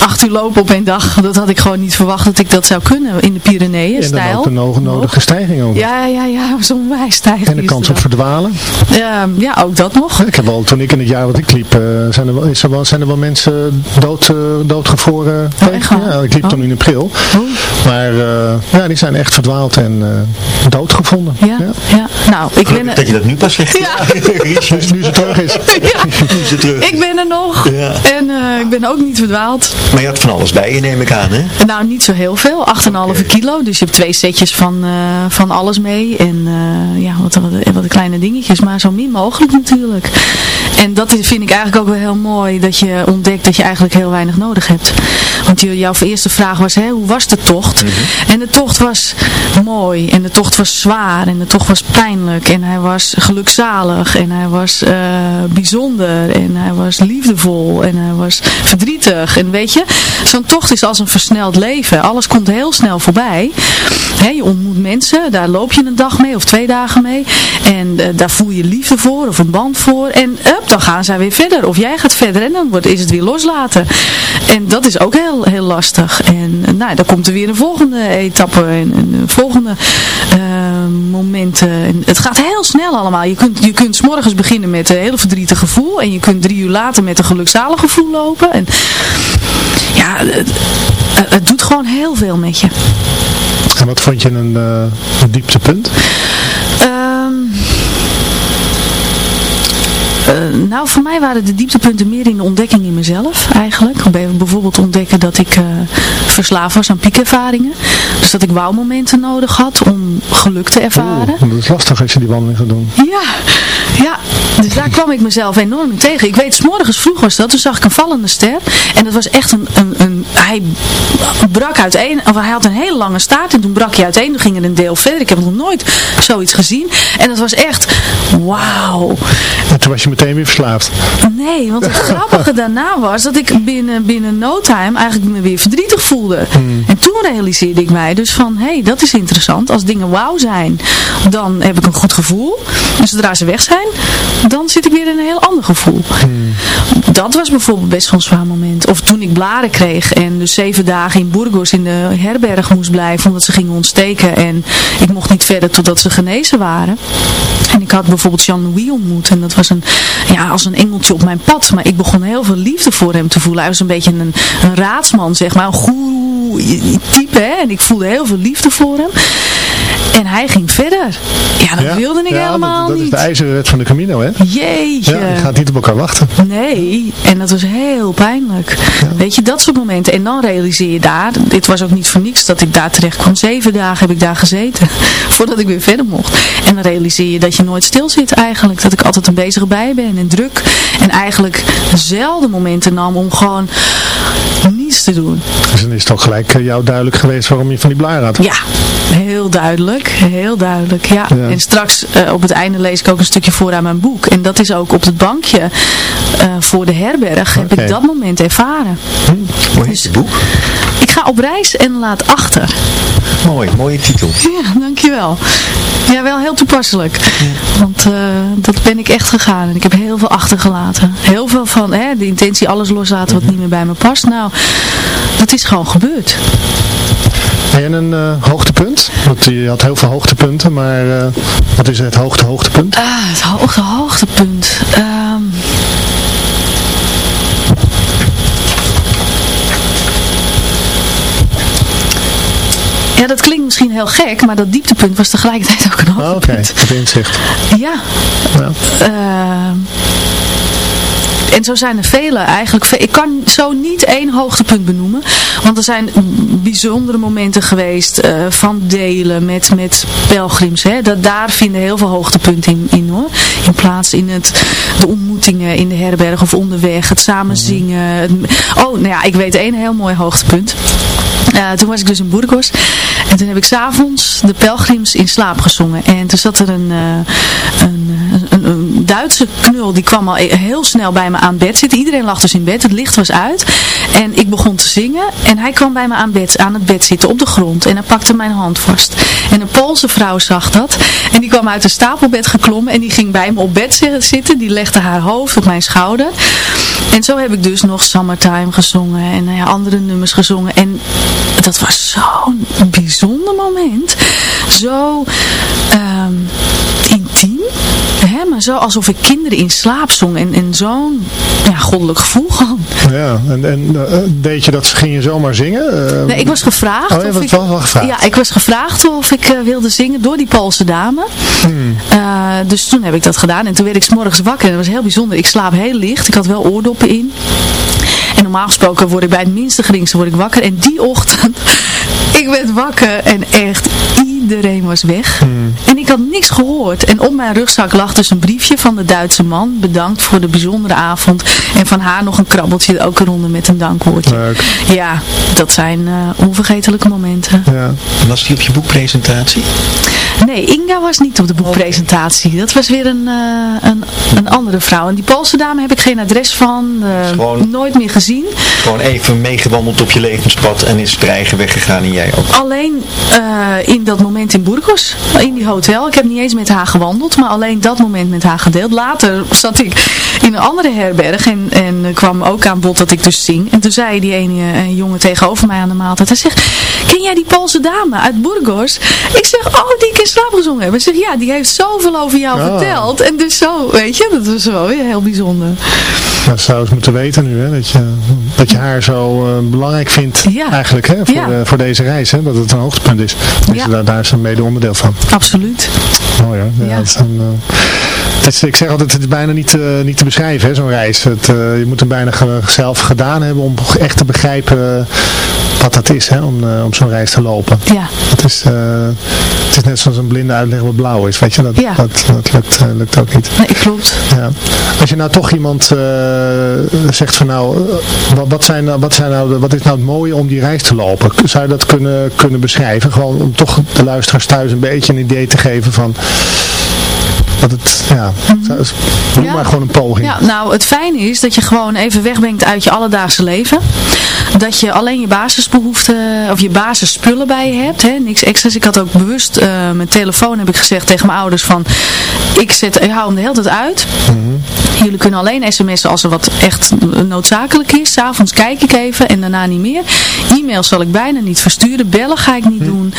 [SPEAKER 5] Acht uur lopen op één dag, dat had ik gewoon niet verwacht dat ik dat zou kunnen in de Pyreneeën.
[SPEAKER 4] En dan
[SPEAKER 5] stijl.
[SPEAKER 4] ook de no- nodige stijging ook.
[SPEAKER 5] Ja, ja, ja, zo'n onwijs stijging.
[SPEAKER 4] En de
[SPEAKER 5] is
[SPEAKER 4] kans op verdwalen.
[SPEAKER 5] Ja, ja, ook dat nog.
[SPEAKER 4] Ik heb wel, toen ik in het jaar wat ik liep, eh, zijn, er wel, is er wel, zijn er wel mensen dood, eh, doodgevroren.
[SPEAKER 5] Oh,
[SPEAKER 4] ja, ik liep
[SPEAKER 5] Oh.
[SPEAKER 4] toen in april. Maar eh, ja, die zijn echt verdwaald en eh, doodgevonden.
[SPEAKER 5] Ja, ja. Nou, ik ben...
[SPEAKER 6] Dat je dat nu pas zegt.
[SPEAKER 5] Ja.
[SPEAKER 6] Richard,
[SPEAKER 4] Nu ze terug is.
[SPEAKER 5] Ja,
[SPEAKER 6] nu is het terug.
[SPEAKER 5] ik ben er nog.
[SPEAKER 6] Ja.
[SPEAKER 5] En eh, ik ben ook niet verdwaald.
[SPEAKER 6] Maar je had van alles bij je, neem ik aan, hè?
[SPEAKER 5] Nou, niet zo heel veel. 8,5 kilo. Dus je hebt twee setjes van, eh, van alles mee. En eh, ja, wat, wat, wat kleine dingetjes. Maar zo min mogelijk natuurlijk. En dat vind ik eigenlijk ook wel heel mooi. Dat je ontdekt dat je eigenlijk heel weinig nodig hebt. Want jouw eerste vraag was, hè, hoe was de tocht? En de tocht was mooi. En de tocht was zwaar. En de tocht was pijnlijk. En hij was gelukzalig. En hij was eh, bijzonder. En hij was liefdevol. En hij was verdrietig. En weet je, zo'n tocht is als een versneld leven. Alles komt heel snel voorbij. Je ontmoet mensen, daar loop je een dag mee of twee dagen mee. En eh, daar voel je liefde voor of een band voor. En dan gaan zij weer verder. Of jij gaat verder en dan wordt, is het weer loslaten. En dat is ook heel, heel lastig. En eh, nou, dan komt er weer een volgende etappe en een volgende momenten. En het gaat heel snel allemaal. Je kunt, je kunt 's morgens beginnen met een heel verdrietig gevoel. En je kunt drie uur later met een gelukzalig gevoel lopen. En ja, het, doet gewoon heel veel met je.
[SPEAKER 4] En wat vond je een, eh, een dieptepunt?
[SPEAKER 5] Eh, nou, voor mij waren de dieptepunten meer in de ontdekking in mezelf eigenlijk. Bijvoorbeeld ontdekken dat ik eh, verslaafd was aan piekervaringen. Dus dat ik wauwmomenten nodig had om geluk te ervaren.
[SPEAKER 4] Oeh, dat is lastig als je die wandeling gaat doen.
[SPEAKER 5] Ja, ja, dus daar kwam ik mezelf enorm in tegen. Ik weet, s morgens vroeg was dat, toen zag ik een vallende ster. En dat was echt een, een, een hij brak uiteen, of hij had een hele lange staart en toen brak hij uiteen. Toen ging er een deel verder. Ik heb nog nooit zoiets gezien. En dat was echt, wauw.
[SPEAKER 4] En toen was je meteen weer verslaafd.
[SPEAKER 5] Nee, want het grappige daarna was dat ik binnen, binnen no time eigenlijk me weer verdrietig voelde. En toen realiseerde ik mij dus van, hé, hey, dat is interessant. Als dingen wauw zijn, dan heb ik een goed gevoel. En zodra ze weg zijn, dan zit ik weer in een heel ander gevoel. Dat was bijvoorbeeld best wel een zwaar moment. Of toen ik blaren kreeg en dus zeven dagen in Burgos in de herberg moest blijven omdat ze gingen ontsteken. En ik mocht niet verder totdat ze genezen waren. En ik had bijvoorbeeld Jean-Louis ontmoet. En dat was een, ja, als een engeltje op mijn pad. Maar ik begon heel veel liefde voor hem te voelen. Hij was een beetje een, een raadsman, zeg maar. Een goeroe type, hè. En ik voelde heel veel liefde voor hem. En hij ging verder. Ja, dat wilde ik
[SPEAKER 4] ja,
[SPEAKER 5] helemaal
[SPEAKER 4] dat, dat
[SPEAKER 5] niet.
[SPEAKER 4] is de ijzeren wet van de Camino, hè?
[SPEAKER 5] Jeetje.
[SPEAKER 4] Ja, je gaat niet op elkaar wachten.
[SPEAKER 5] Nee, en dat was heel pijnlijk. Weet je, dat soort momenten. En dan realiseer je daar, dit was ook niet voor niks dat ik daar terecht kwam. Zeven dagen heb ik daar gezeten, voordat ik weer verder mocht. En dan realiseer je dat je nooit stil zit eigenlijk. Dat ik altijd een bezige bij ben en druk. En eigenlijk zelden momenten nam om gewoon niets te doen.
[SPEAKER 4] Dus dan is het ook gelijk eh, jou duidelijk geweest waarom je van die blaar had.
[SPEAKER 5] Ja, heel duidelijk. Heel duidelijk, ja.
[SPEAKER 4] Ja.
[SPEAKER 5] En straks eh, op het einde lees ik ook een stukje voor aan mijn boek. En dat is ook op het bankje eh, voor de herberg heb ik dat moment ervaren.
[SPEAKER 6] Hoe heet het boek?
[SPEAKER 5] Ik ga op reis en laat achter.
[SPEAKER 6] Mooi, mooie titel.
[SPEAKER 5] Ja, dankjewel. Ja, wel heel toepasselijk. Want eh, dat ben ik echt gegaan. En ik heb heel veel achtergelaten. Heel veel van hè, de intentie alles loslaten wat niet meer bij me past. Nou, dat is gewoon gebeurd.
[SPEAKER 4] En een eh, hoogtepunt? Want je had heel veel hoogtepunten, maar eh, wat is het hoogte hoogtepunt?
[SPEAKER 5] Ah, het hoogste hoogtepunt. Ja, dat klinkt misschien heel gek, maar dat dieptepunt was tegelijkertijd ook een
[SPEAKER 4] Oké,
[SPEAKER 5] hoogtepunt.
[SPEAKER 4] het inzicht.
[SPEAKER 5] Ja.
[SPEAKER 4] Ja.
[SPEAKER 5] Ehm, en zo zijn er vele eigenlijk. Ik kan zo niet één hoogtepunt benoemen. Want er zijn bijzondere momenten geweest eh, van delen met, met pelgrims. Hè. Dat, daar vinden heel veel hoogtepunten in, in hoor. In plaats in het, de ontmoetingen in de herberg of onderweg. Het samen zingen. het- oh, nou ja, ik weet één heel mooi hoogtepunt. Eh, toen was ik dus in Burgos. En toen heb ik s'avonds de pelgrims in slaap gezongen. En toen zat er een, eh, een, een, een Duitse knul. Die kwam al e- heel snel bij me aan bed zitten. Iedereen lag dus in bed. Het licht was uit. En ik begon te zingen. En hij kwam bij me aan, bed, aan het bed zitten op de grond. En hij pakte mijn hand vast. En een Poolse vrouw zag dat. En die kwam uit een stapelbed geklommen. En die ging bij me op bed zi- zitten. Die legde haar hoofd op mijn schouder. En zo heb ik dus nog Summertime gezongen. En ja, andere nummers gezongen. En dat was zo'n bijzonder moment. Zo ehm, intiem. Hè, maar zo alsof ik kinderen in slaap zong. En, en zo'n ja, goddelijk gevoel gewoon.
[SPEAKER 4] Ja, en, en eh, deed je dat, ging je zomaar zingen? Eh,
[SPEAKER 5] Nee, ik was gevraagd.
[SPEAKER 4] Oh, je
[SPEAKER 5] of ik,
[SPEAKER 4] wel- gevraagd.
[SPEAKER 5] Ja, ik was gevraagd of ik eh, wilde zingen door die Poolse dame.
[SPEAKER 4] Hmm.
[SPEAKER 5] Dus toen heb ik dat gedaan. En toen werd ik 's morgens wakker. En dat was heel bijzonder. Ik slaap heel licht. Ik had wel oordoppen in. Normaal gesproken word ik bij het minste geringste word ik wakker. En die ochtend, ik werd wakker en echt iedereen was weg. En ik had niks gehoord. En op mijn rugzak lag dus een briefje van de Duitse man. Bedankt voor de bijzondere avond. En van haar nog een krabbeltje ook eronder met een dankwoordje.
[SPEAKER 4] Leuk.
[SPEAKER 5] Ja, dat zijn eh, onvergetelijke momenten.
[SPEAKER 4] Ja.
[SPEAKER 6] Was die op je boekpresentatie?
[SPEAKER 5] Nee, Inga was niet op de boekpresentatie. Dat was weer een, eh, een, een andere vrouw. En die Poolse dame heb ik geen adres van. eh,
[SPEAKER 6] Gewoon-
[SPEAKER 5] Nooit meer gezien.
[SPEAKER 6] Gewoon even meegewandeld op je levenspad en is er eigen weggegaan en jij ook.
[SPEAKER 5] Alleen eh, in dat moment in Burgos, in die hotel. Ik heb niet eens met haar gewandeld, maar alleen dat moment met haar gedeeld. Later zat ik in een andere herberg en, en kwam ook aan bod dat ik dus zing. En toen zei die ene eh, jongen tegenover mij aan de maaltijd. Hij zegt, ken jij die Poolse dame uit Burgos? Ik zeg, oh die ik in slaap gezongen heb. Hij zegt, ja die heeft zoveel over jou
[SPEAKER 4] Oh.
[SPEAKER 5] verteld. En dus zo, weet je, dat was wel weer heel bijzonder.
[SPEAKER 4] Dat zou eens moeten weten nu, hè? Dat, je, dat je haar zo eh, belangrijk vindt
[SPEAKER 5] Ja.
[SPEAKER 4] eigenlijk hè? Voor,
[SPEAKER 5] Ja.
[SPEAKER 4] voor deze reis. Hè? Dat het een hoogtepunt is. Dus
[SPEAKER 5] Ja.
[SPEAKER 4] daar, daar is een mede onderdeel van.
[SPEAKER 5] Absoluut.
[SPEAKER 4] Mooi hoor. Ja,
[SPEAKER 5] Ja.
[SPEAKER 4] het is een, eh, het is, ik zeg altijd, het is bijna niet, te- niet te beschrijven, zo'n reis. Het, eh, je moet hem bijna zelf gedaan hebben om echt te begrijpen wat dat is, hè, om, eh, om zo'n reis te lopen.
[SPEAKER 5] Ja.
[SPEAKER 4] Het is, eh, het is net zoals een blinde uitleg wat blauw is, weet je. Dat,
[SPEAKER 5] Ja.
[SPEAKER 4] dat, dat lukt, eh, lukt ook niet.
[SPEAKER 5] Nee, klopt.
[SPEAKER 4] Ja. Als je nou toch iemand zegt van nou, wat, wat, zijn, nou- wat, zijn nou de, wat is nou het mooie om die reis te lopen? Zou je dat kunnen, kunnen beschrijven? Gewoon om toch de luisteraars thuis een beetje een idee te geven van dat het, ja, doe
[SPEAKER 5] Mhm. Ja.
[SPEAKER 4] maar gewoon een poging.
[SPEAKER 5] Ja, nou het fijne is dat je gewoon even wegbrengt uit je alledaagse leven. Dat je alleen je basisbehoeften of je basisspullen bij je hebt. Hè? Niks extra's. Ik had ook bewust eh, mijn telefoon heb ik gezegd tegen mijn ouders van ik, zet, ik hou hem de hele tijd uit. Jullie kunnen alleen sms'en als er wat echt noodzakelijk is. S'avonds kijk ik even en daarna niet meer. E-mails zal ik bijna niet versturen. Bellen ga ik niet doen.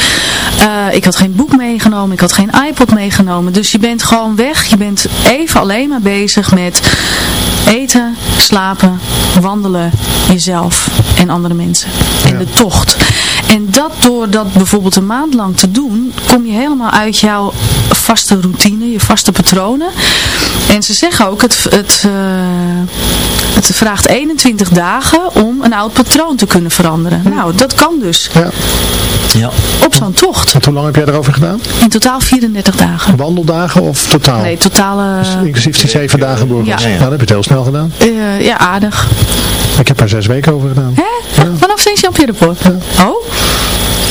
[SPEAKER 5] Eh, ik had geen boek meegenomen. Ik had geen iPod meegenomen. Dus je bent gewoon weg. Je bent even alleen maar bezig met eten, slapen, wandelen, jezelf en andere mensen. En de tocht. En dat door dat bijvoorbeeld een maand lang te doen, kom je helemaal uit jouw vaste routine, je vaste patronen. En ze zeggen ook, het, het, eh, het vraagt 21 dagen om een oud patroon te kunnen veranderen. Nou, dat kan dus
[SPEAKER 4] Ja.
[SPEAKER 6] Ja.
[SPEAKER 5] op zo'n tocht.
[SPEAKER 4] Want hoe lang heb jij erover gedaan?
[SPEAKER 5] In totaal 34 dagen.
[SPEAKER 4] Wandeldagen of totaal?
[SPEAKER 5] Nee, totale...
[SPEAKER 4] Inclusief die zeven dagen Burgos.
[SPEAKER 5] Ja.
[SPEAKER 4] Nou, dan heb je het heel snel gedaan.
[SPEAKER 5] eh, ja, aardig.
[SPEAKER 4] Ik heb er zes weken over gedaan.
[SPEAKER 5] Hè? Vanaf Saint-Jean-Pierre-de-Port? Oh?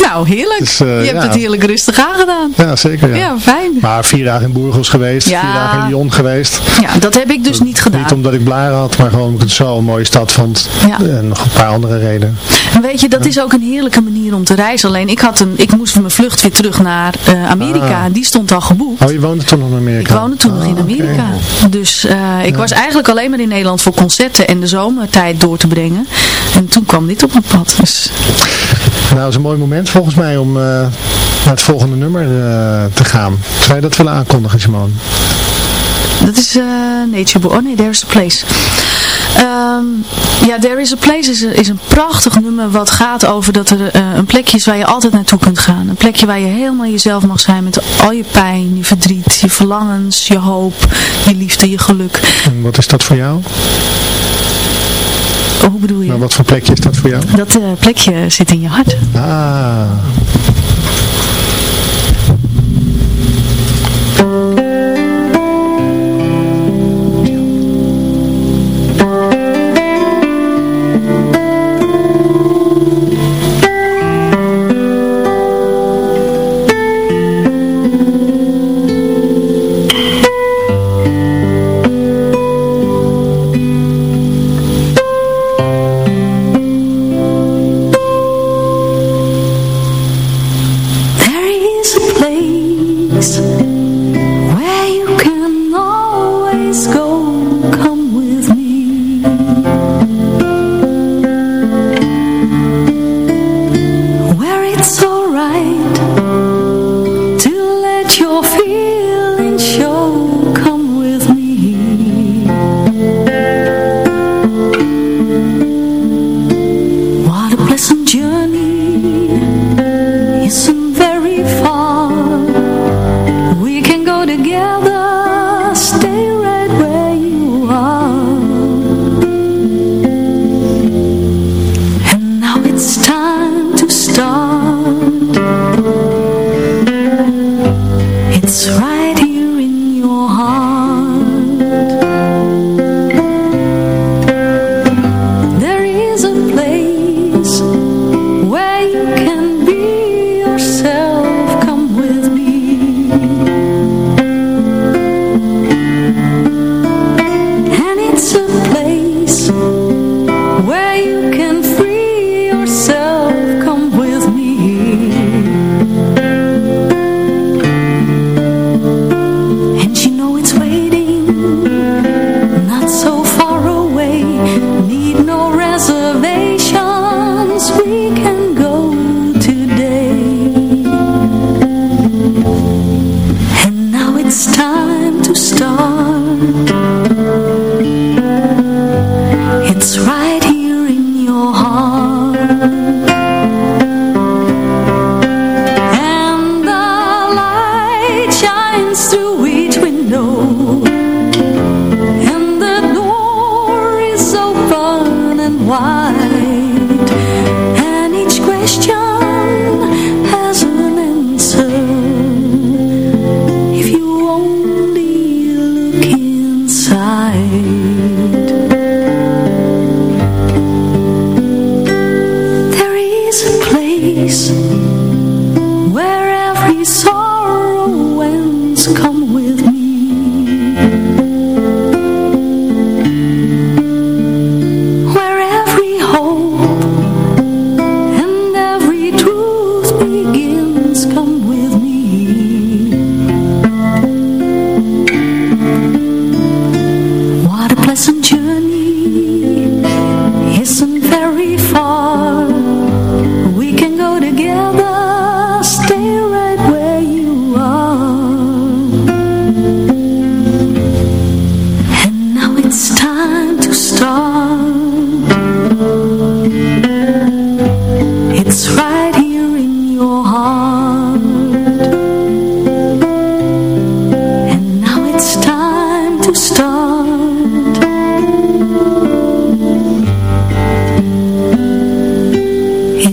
[SPEAKER 5] Nou, heerlijk.
[SPEAKER 7] Dus, eh,
[SPEAKER 5] je hebt
[SPEAKER 7] ja.
[SPEAKER 5] het heerlijk rustig aangedaan.
[SPEAKER 7] Ja, zeker. Ja.
[SPEAKER 5] Ja, fijn.
[SPEAKER 7] Maar vier dagen in Burgos geweest,
[SPEAKER 5] Ja.
[SPEAKER 7] vier dagen in Lyon geweest.
[SPEAKER 5] Ja, dat heb ik dus niet gedaan.
[SPEAKER 7] Niet omdat ik blaren had, maar gewoon omdat ik het zo een mooie stad vond. En nog een paar andere redenen.
[SPEAKER 5] En weet je, dat is ook een heerlijke manier om te reizen. Alleen ik, had een, ik moest van mijn vlucht weer terug naar eh, Amerika.
[SPEAKER 7] Ah.
[SPEAKER 5] En die stond al geboekt.
[SPEAKER 7] Oh, je woonde toen nog in Amerika?
[SPEAKER 5] Ik woonde toen nog in
[SPEAKER 7] Ah.
[SPEAKER 5] Amerika. Dus eh, ik was eigenlijk alleen maar in Nederland voor concerten en de zomertijd door te brengen. En toen kwam dit op mijn pad. Dus
[SPEAKER 7] Nou, dat is een mooi moment volgens mij om eh, naar het volgende nummer eh, te gaan. Zou je dat willen aankondigen, Simone?
[SPEAKER 5] dat is eh Nature Boy. Oh nee, There's a Place. Ehm, ja, There is a Place is, een- is een prachtig nummer wat gaat over dat er een plekje is waar je altijd naartoe kunt gaan. Een plekje waar je helemaal jezelf mag zijn met al je pijn, je verdriet, je verlangens, je hoop, je liefde, je geluk.
[SPEAKER 7] En wat is dat voor jou?
[SPEAKER 5] Oh, bedoel je?
[SPEAKER 7] Nou, wat voor plekje is dat voor jou?
[SPEAKER 5] Dat eh, plekje zit in je hart.
[SPEAKER 7] Ah,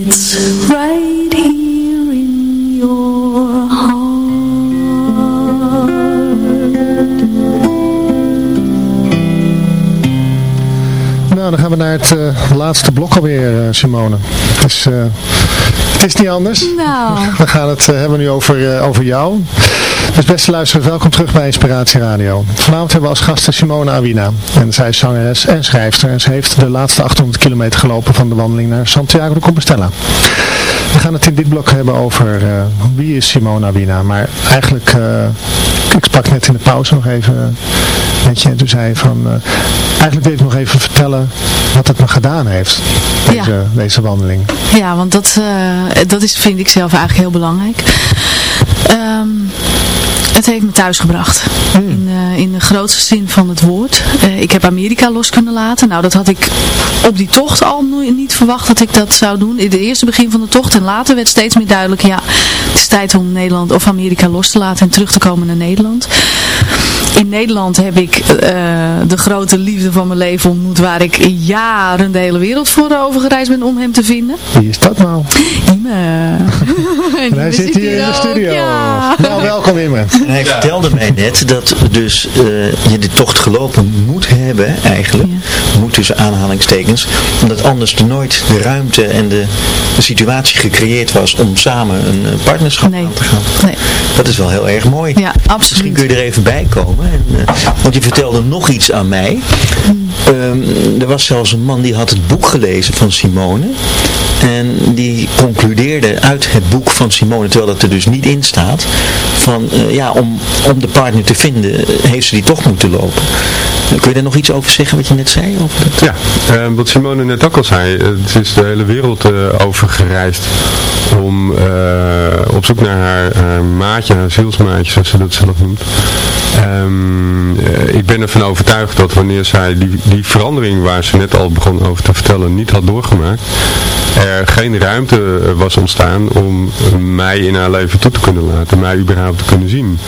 [SPEAKER 4] It's right here in your heart.
[SPEAKER 7] nou
[SPEAKER 4] dan gaan we naar het eh, laatste alweer, eh, Simone. Dus, eh, het is niet anders.
[SPEAKER 5] Nou.
[SPEAKER 4] We gaan het eh, hebben nu over, over jou. Dus beste luisteraars, welkom terug bij Inspiratie Radio. Vanavond hebben we als gasten Simone Awina. En zij is zangeres en schrijfster. En ze heeft de laatste 800 kilometer gelopen van de wandeling naar Santiago de Compostela. We gaan het in dit blok hebben over eh, wie is Simone Awina. Maar eigenlijk, eh, ik sprak net in de pauze nog even eh, met je. En toen zei je van, eigenlijk wil ik nog even vertellen wat het me gedaan heeft. Deze, deze wandeling.
[SPEAKER 5] Ja, want dat, dat is, vind ik zelf eigenlijk heel belangrijk. Ehm, het heeft me thuis gebracht. In, eh, in de grootste zin van het woord. Eh, ik heb Amerika los kunnen laten. Nou, dat had ik op die tocht al niet verwacht dat ik dat zou doen. In het eerste begin van de tocht en later werd steeds meer duidelijk. Ja, het is tijd om Nederland of Amerika los te laten en terug te komen naar Nederland. In Nederland heb ik eh, de grote liefde van mijn leven ontmoet. Waar ik jaren de hele wereld voor overgereisd ben om hem te vinden.
[SPEAKER 4] Wie is dat nou?
[SPEAKER 5] Ime.
[SPEAKER 4] En hij zit hier in de studio.
[SPEAKER 5] ja.
[SPEAKER 4] Nou, welkom Imme.
[SPEAKER 6] En hij vertelde mij net dat dus eh, je de tocht gelopen moet hebben eigenlijk. Moet tussen aanhalingstekens. Omdat anders er nooit de ruimte en de, de situatie gecreëerd was om samen een eh, partnerschap
[SPEAKER 5] Nee.
[SPEAKER 6] aan te gaan.
[SPEAKER 5] Nee.
[SPEAKER 6] Dat is wel heel erg mooi.
[SPEAKER 5] Ja,
[SPEAKER 6] Misschien
[SPEAKER 5] absoluut.
[SPEAKER 6] kun je er even bij komen. En, eh, want je vertelde nog iets aan mij. Ehm, er was zelfs een man die had het boek gelezen van Simone. En die concludeerde uit het boek van Simone, terwijl dat er dus niet in staat, van eh, ja, om, om de partner te vinden, heeft ze die toch moeten lopen. Kun je daar nog iets over zeggen wat je net zei?
[SPEAKER 8] Ja, eh, wat Simone net ook al zei, eh, het is de hele wereld eh, over gereisd om op zoek naar haar, maatje, haar zielsmaatje, zoals ze dat zelf noemt. Ehm, eh, ik ben ervan overtuigd dat wanneer zij die, die verandering waar ze net al begon over te vertellen niet had doorgemaakt, er geen ruimte was ontstaan om mij in haar leven toe te kunnen laten, mij überhaupt te kunnen zien.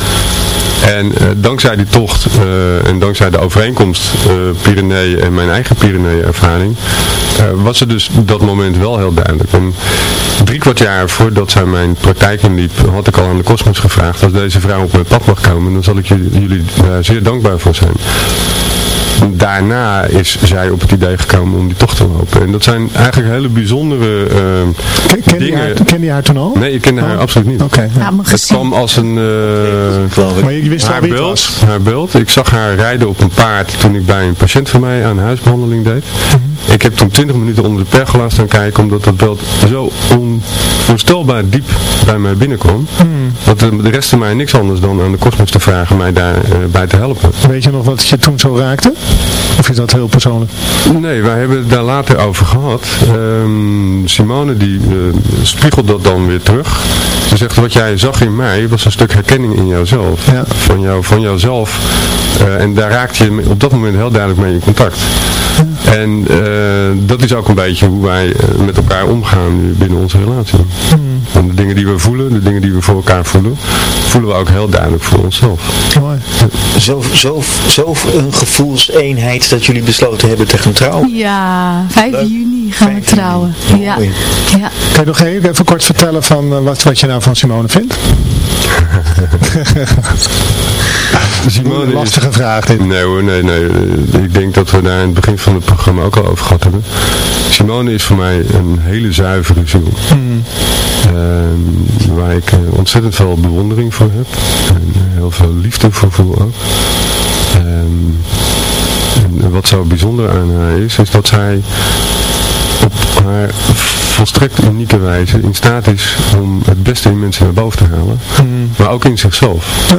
[SPEAKER 8] En eh, dankzij die tocht eh, en dankzij de overeenkomst eh Pyreneeën en mijn eigen Pyreneeën ervaring, was er dus dat moment wel heel duidelijk. En drie kwart jaar voordat zij mijn praktijk inliep, had ik al aan de kosmos gevraagd, als deze vrouw op mijn pad mag komen, dan zal ik jullie, jullie daar zeer dankbaar voor zijn. Daarna is zij op het idee gekomen om die tocht te lopen. En dat zijn eigenlijk hele bijzondere eh,
[SPEAKER 4] Ken, ken, je
[SPEAKER 8] dingen.
[SPEAKER 4] haar, ken je haar toen al?
[SPEAKER 8] Nee, ik kende haar
[SPEAKER 4] Oh.
[SPEAKER 8] absoluut niet.
[SPEAKER 4] Oké. Ja,
[SPEAKER 8] Het kwam als een... eh,
[SPEAKER 6] ik.
[SPEAKER 4] Maar je wist
[SPEAKER 8] haar beeld,
[SPEAKER 4] was?
[SPEAKER 8] haar beeld. Ik zag haar rijden op een paard toen ik bij een patiënt van mij aan huisbehandeling deed.
[SPEAKER 4] Mhm.
[SPEAKER 8] Ik heb toen 20 minuten onder de pergola staan kijken omdat dat beeld zo onvoorstelbaar diep bij mij binnenkwam.
[SPEAKER 4] Mhm.
[SPEAKER 8] Dat de, de rest van mij niks anders dan aan de kosmos te vragen mij daarbij bij te helpen.
[SPEAKER 4] Weet je nog wat je toen zo raakte? Of is dat heel persoonlijk?
[SPEAKER 8] Nee, wij hebben het daar later over gehad. Ehm, Simone die eh, spiegelt dat dan weer terug. Ze zegt wat jij zag in mij was een stuk herkenning in jouzelf.
[SPEAKER 4] Ja.
[SPEAKER 8] Van, jou, van jouzelf. Eh, en daar raakte je op dat moment heel duidelijk mee in contact. En eh, dat is ook een beetje hoe wij met elkaar omgaan nu binnen onze relatie. En de dingen die we voelen, de dingen die we voor elkaar voelen, voelen we ook heel duidelijk voor onszelf.
[SPEAKER 4] Mooi.
[SPEAKER 6] Zo, zo, zo een gevoelseenheid dat jullie besloten hebben te gaan trouwen.
[SPEAKER 5] Ja, 5
[SPEAKER 6] Leuk.
[SPEAKER 5] juni gaan we
[SPEAKER 6] 5
[SPEAKER 5] trouwen.
[SPEAKER 6] juni.
[SPEAKER 5] Ja. Ja.
[SPEAKER 4] Kan je nog even, even kort vertellen van eh, wat, wat je nou van Simone vindt?
[SPEAKER 8] Simone is-
[SPEAKER 4] Lastige vraag dit.
[SPEAKER 8] Nee hoor, nee, nee. Ik denk dat we daar in het begin van het programma ook al over gehad hebben. Simone is voor mij een hele zuivere ziel. Ehm, waar ik eh, ontzettend veel bewondering voor heb. En heel veel liefde voor voel ook. Ehm, wat zo bijzonder aan haar is, is dat zij op haar volstrekt unieke wijze in staat is om het beste in mensen naar boven te halen. Maar ook in zichzelf.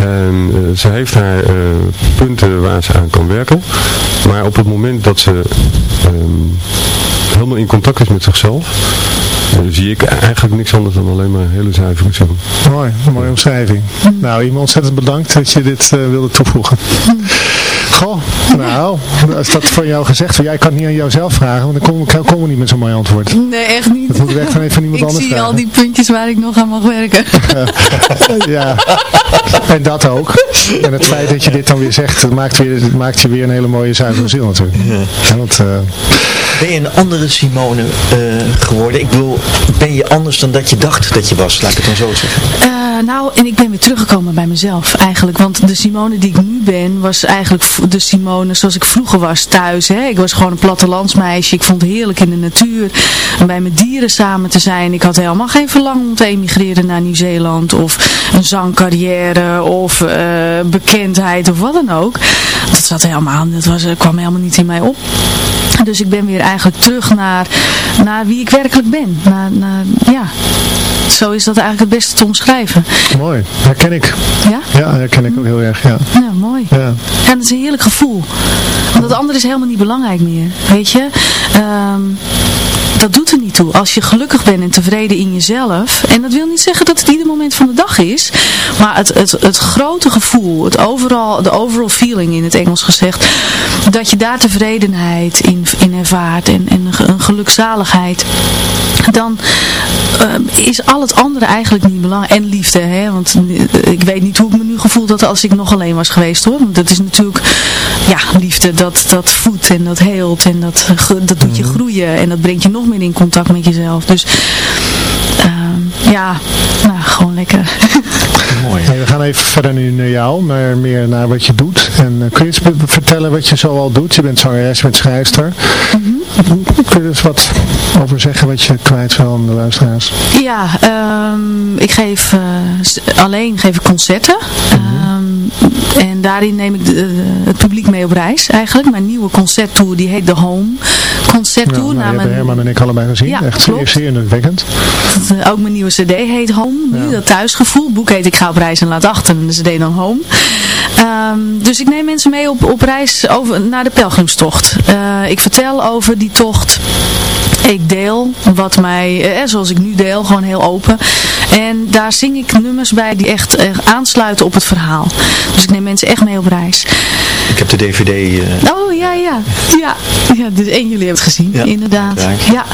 [SPEAKER 8] En eh, ze heeft haar eh, punten waar ze aan kan werken. Maar op het moment dat ze ehm, helemaal in contact is met zichzelf, eh, zie ik eigenlijk niks anders dan alleen maar een hele zuivere ziel.
[SPEAKER 4] Mooi, een mooie omschrijving. Nou, iemand ontzettend bedankt dat je dit eh, wilde toevoegen. Goh, nou, als dat van jou gezegd wordt, jij kan het niet aan jouzelf vragen, want dan komen we, komen we niet met zo'n mooi antwoord.
[SPEAKER 5] Nee, echt niet.
[SPEAKER 4] Dat moeten we echt van even iemand
[SPEAKER 5] Ik
[SPEAKER 4] anders
[SPEAKER 5] zie
[SPEAKER 4] vragen.
[SPEAKER 5] al die puntjes waar ik nog aan mag werken.
[SPEAKER 4] Ja, en dat ook. En het feit dat je dit dan weer zegt, dat maakt, weer, maakt je weer een hele mooie zuivere ziel natuurlijk. Ja, want, eh,
[SPEAKER 6] Ben je een andere Simone eh, geworden? Ik bedoel, ben je anders dan dat je dacht dat je was? Laat ik het dan zo zeggen.
[SPEAKER 5] Eh, nou, en ik ben weer teruggekomen bij mezelf eigenlijk. Want de Simone die ik nu ben, was eigenlijk de Simone zoals ik vroeger was thuis. Hè. Ik was gewoon een plattelandsmeisje. Ik vond het heerlijk in de natuur. En bij mijn dieren samen te zijn. Ik had helemaal geen verlangen om te emigreren naar Nieuw-Zeeland. Of een zangcarrière. Of eh, bekendheid of wat dan ook. Dat zat helemaal, dat was, eh, kwam helemaal niet in mij op. Dus ik ben weer eigenlijk terug naar, naar wie ik werkelijk ben. Naar, naar, ja, zo is dat eigenlijk het beste te omschrijven.
[SPEAKER 4] Mooi, herken ik.
[SPEAKER 5] Ja?
[SPEAKER 4] Ja, herken ik ook heel erg, ja.
[SPEAKER 5] Ja, mooi.
[SPEAKER 4] Ja.
[SPEAKER 5] Ja, dat is een heerlijk gevoel. Want dat andere is helemaal niet belangrijk meer. Weet je? Ehm, dat doet er niet toe. Als je gelukkig bent en tevreden in jezelf. En dat wil niet zeggen dat het ieder moment van de dag is. Maar het, het, het grote gevoel. Het overal, de overall feeling in het Engels gezegd. Dat je daar tevredenheid in, in ervaart. En, en een gelukzaligheid. Dan eh, is al het andere eigenlijk niet belangrijk. En liefde. Hè? Want eh, ik weet niet hoe ik me nu gevoeld had als ik nog alleen was geweest hoor. Want dat is natuurlijk, ja, liefde dat, dat voedt en dat heelt en dat, dat doet je groeien. En dat brengt je nog meer in contact met jezelf. Dus ehm, ja, nou gewoon lekker.
[SPEAKER 6] Mooi.
[SPEAKER 4] Hey, we gaan even verder nu naar jou, naar, meer naar wat je doet. En eh, kun je eens vertellen wat je zo al doet? Je bent zangeres, je bent schrijfster. Kun je er eens wat over zeggen wat je kwijt wil aan de luisteraars?
[SPEAKER 5] Ja, ehm, ik geef eh, alleen geef ik concerten. Ehm, en daarin neem ik de- de- het publiek mee op reis eigenlijk. Mijn nieuwe concerttour die heet The Home Concerttour.
[SPEAKER 4] nou, die
[SPEAKER 5] naar
[SPEAKER 4] hebben
[SPEAKER 5] mijn-
[SPEAKER 4] Herman en ik allebei gezien.
[SPEAKER 5] Ja,
[SPEAKER 4] Echt
[SPEAKER 5] klopt.
[SPEAKER 4] zeer, zeer indrukwekkend.
[SPEAKER 5] Eh, ook mijn nieuwe cd heet Home. Nu, dat thuisgevoel. Het boek heet Ik op reis en laat achter. En de cd dan Home. Dus ik neem mensen mee op, op reis over, naar de pelgrimstocht. Eh, ik vertel over die tocht. Ik deel wat mij, eh, zoals ik nu deel, gewoon heel open. En daar zing ik nummers bij die echt eh, aansluiten op het verhaal. Dus ik neem mensen echt mee op reis.
[SPEAKER 6] Ik heb de dvd... eh,
[SPEAKER 5] Oh ja, ja. Ja, ja dus, en jullie hebben het gezien,
[SPEAKER 6] Ja,
[SPEAKER 5] inderdaad.
[SPEAKER 6] inderdaad.
[SPEAKER 5] Ja.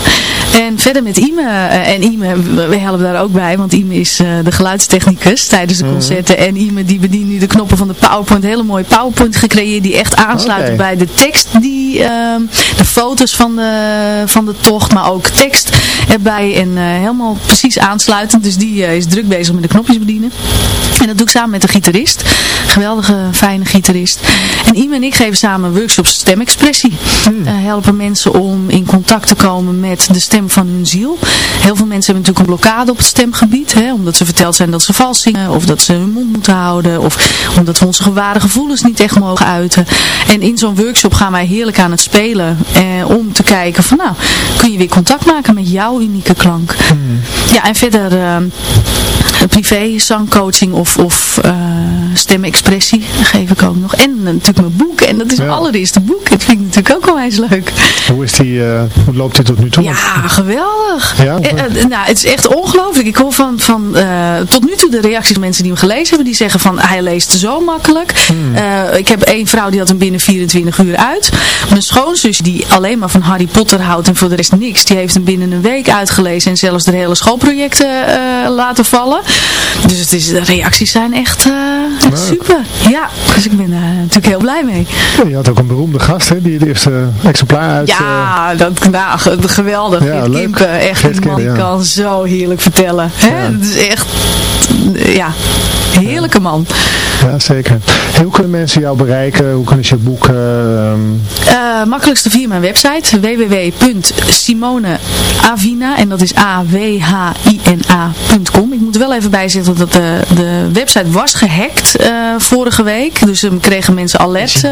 [SPEAKER 5] En verder met Ime, eh, en Ime, we helpen daar ook bij, want Ime is eh, de geluidstechnicus tijdens de concerten. En Ime die bedient nu de knoppen van de PowerPoint, hele mooie PowerPoint gecreëerd die echt aansluit bij de tekst, die, ehm, de foto's van de, van de tocht, maar ook tekst erbij en eh, helemaal precies aansluitend. Dus die eh, is druk bezig met de knopjes bedienen. En dat doe ik samen met de gitarist. Geweldige, fijne gitarist. En Ime en ik geven samen workshops stemexpressie. Eh, helpen mensen om in contact te komen met de stem van hun ziel. Heel veel mensen hebben natuurlijk een blokkade op het stemgebied. Hè, omdat ze verteld zijn dat ze vals zingen. Of dat ze hun mond moeten houden. Of omdat we onze ware gevoelens niet echt mogen uiten. En in zo'n workshop gaan wij heerlijk aan het spelen. Eh, om te kijken van nou, kun je weer contact maken met jouw unieke klank. Ja, en verder... eh, privé zangcoaching of, of eh, stemexpressie geef ik ook nog. En natuurlijk mijn boek. En dat is
[SPEAKER 4] Ja.
[SPEAKER 5] mijn allereerste boek. Dat vind ik natuurlijk ook wel eens leuk.
[SPEAKER 4] Hoe, is die, eh, hoe loopt dit tot nu toe?
[SPEAKER 5] Ja, geweldig.
[SPEAKER 4] Ja?
[SPEAKER 5] Eh, eh, nou, het is echt ongelooflijk. Ik hoor van, van tot nu toe de reacties van mensen die hem gelezen hebben. Die zeggen van, hij leest zo makkelijk. Eh, ik heb één vrouw die had hem binnen 24 uur uit. Mijn schoonzus die alleen maar van Harry Potter houdt en voor de rest niks. Die heeft hem binnen een week uitgelezen en zelfs de hele schoolprojecten laten vallen. Dus het is, de reacties zijn echt, eh, Ja, dus ik ben er natuurlijk heel blij mee.
[SPEAKER 4] Ja, Je had ook een beroemde gast, hè, die het eerste exemplaar uit... eh,
[SPEAKER 5] Ja, dat, nou, ge- geweldig.
[SPEAKER 4] Ja,
[SPEAKER 5] Geert echt
[SPEAKER 4] Geert
[SPEAKER 5] een man
[SPEAKER 4] ja.
[SPEAKER 5] kan zo heerlijk vertellen. Hè?
[SPEAKER 4] Ja.
[SPEAKER 5] Het is echt, ja, heerlijke man.
[SPEAKER 4] ja, zeker. Hoe kunnen mensen jou bereiken? Hoe kunnen ze je boeken... ehm,
[SPEAKER 5] Eh, makkelijkste via mijn website www.simoneavina en dat is A-W-H-I-N-A.com. Ik moet er wel even bijzetten dat de, de website was gehackt eh, vorige week. Dus hem kregen mensen alert. eh,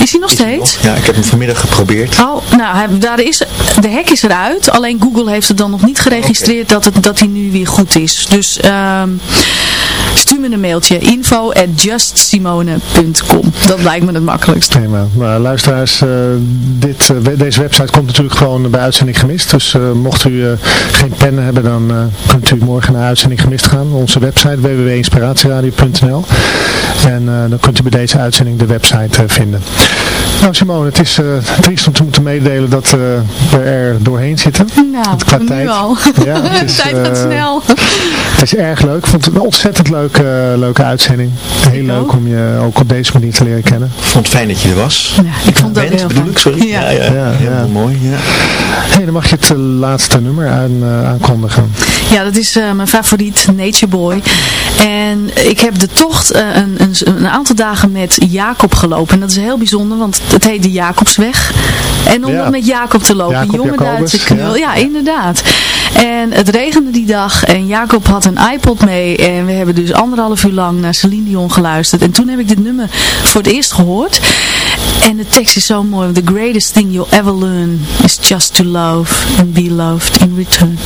[SPEAKER 5] is hij nog
[SPEAKER 6] is
[SPEAKER 5] steeds?
[SPEAKER 6] nog? Ja, ik heb hem vanmiddag geprobeerd.
[SPEAKER 5] Oh, nou, hij, daar is, de hack is eruit. Alleen Google heeft het dan nog niet geregistreerd dat, het, dat hij nu weer goed is. Dus ehm, stuur me een mailtje. info at justsimone.com Dat lijkt me het makkelijkst.
[SPEAKER 4] Prima. Nou, luisteraars, eh, dit, eh, we- deze website komt natuurlijk gewoon bij uitzending gemist. Dus eh, mocht u eh, geen pen hebben, dan eh, kunt u morgen naar uitzending gemist gaan. Onze website www.inspiratieradio.nl En eh, dan kunt u bij deze uitzending de website eh, vinden. Nou Simone, het is eh triest om te moeten meedelen dat eh, we er doorheen zitten.
[SPEAKER 5] Nou,
[SPEAKER 4] Qua
[SPEAKER 5] nu
[SPEAKER 4] tijd.
[SPEAKER 5] al.
[SPEAKER 4] Ja, het
[SPEAKER 5] de
[SPEAKER 4] is,
[SPEAKER 5] tijd gaat snel.
[SPEAKER 4] Het is erg leuk. Ik vond een ontzettend leuke, leuke uitzending. Heel leuk om je ook op deze manier te leren kennen.
[SPEAKER 6] Ik vond het fijn dat je er was.
[SPEAKER 7] Ja, ik vond dat
[SPEAKER 6] Bent,
[SPEAKER 7] heel
[SPEAKER 6] bedoel
[SPEAKER 7] fijn.
[SPEAKER 6] ik, sorry.
[SPEAKER 7] Ja.
[SPEAKER 6] ja, ja,
[SPEAKER 4] Ja,
[SPEAKER 6] heel mooi. Ja.
[SPEAKER 4] hey, dan mag je het laatste nummer aan, eh, aankondigen.
[SPEAKER 7] Ja, dat is eh, mijn favoriet, Nature Boy. En ik heb de tocht eh, een, een, een aantal dagen met Jacob gelopen. En dat is heel bijzonder, want het heet de Jacobsweg. En om
[SPEAKER 4] Ja.
[SPEAKER 7] met Jacob te lopen,
[SPEAKER 4] Jacob,
[SPEAKER 7] jonge
[SPEAKER 4] Jacobus,
[SPEAKER 7] Duitse knul.
[SPEAKER 4] ja.
[SPEAKER 7] Ja. inderdaad. En het regende die dag en Jacob had een iPod mee. En we hebben dus anderhalf uur lang naar Celine Dion geluisterd. En toen heb ik dit nummer voor het eerst gehoord. En de tekst is zo mooi. The greatest thing you'll ever learn is just to love and be loved in return.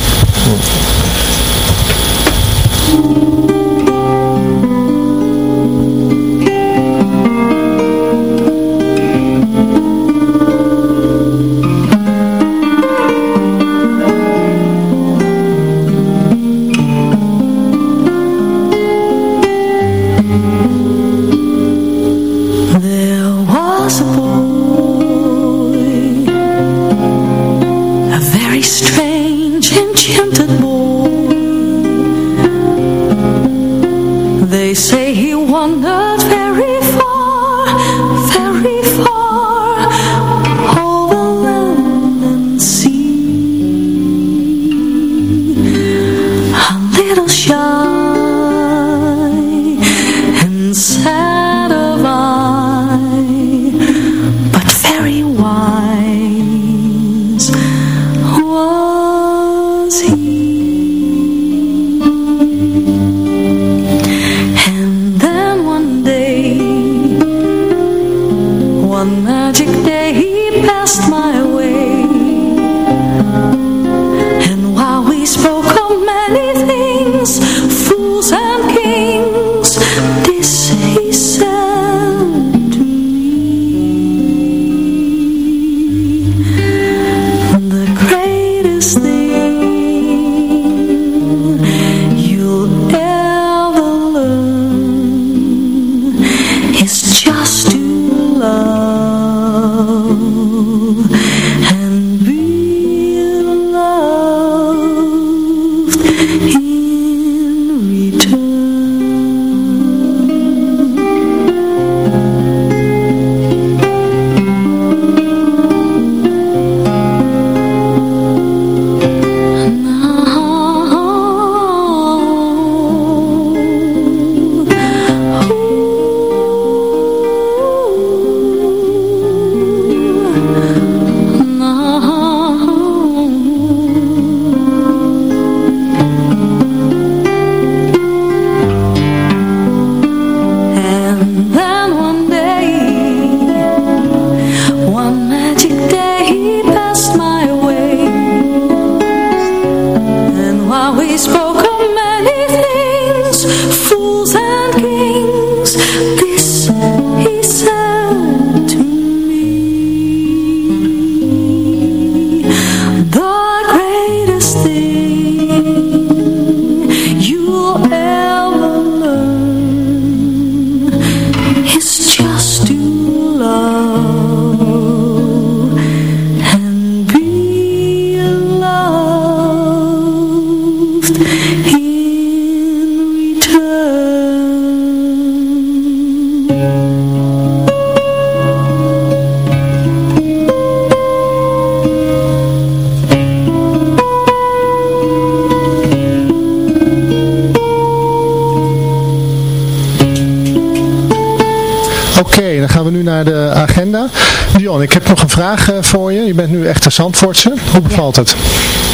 [SPEAKER 4] Zandvoortse. Hoe bevalt het?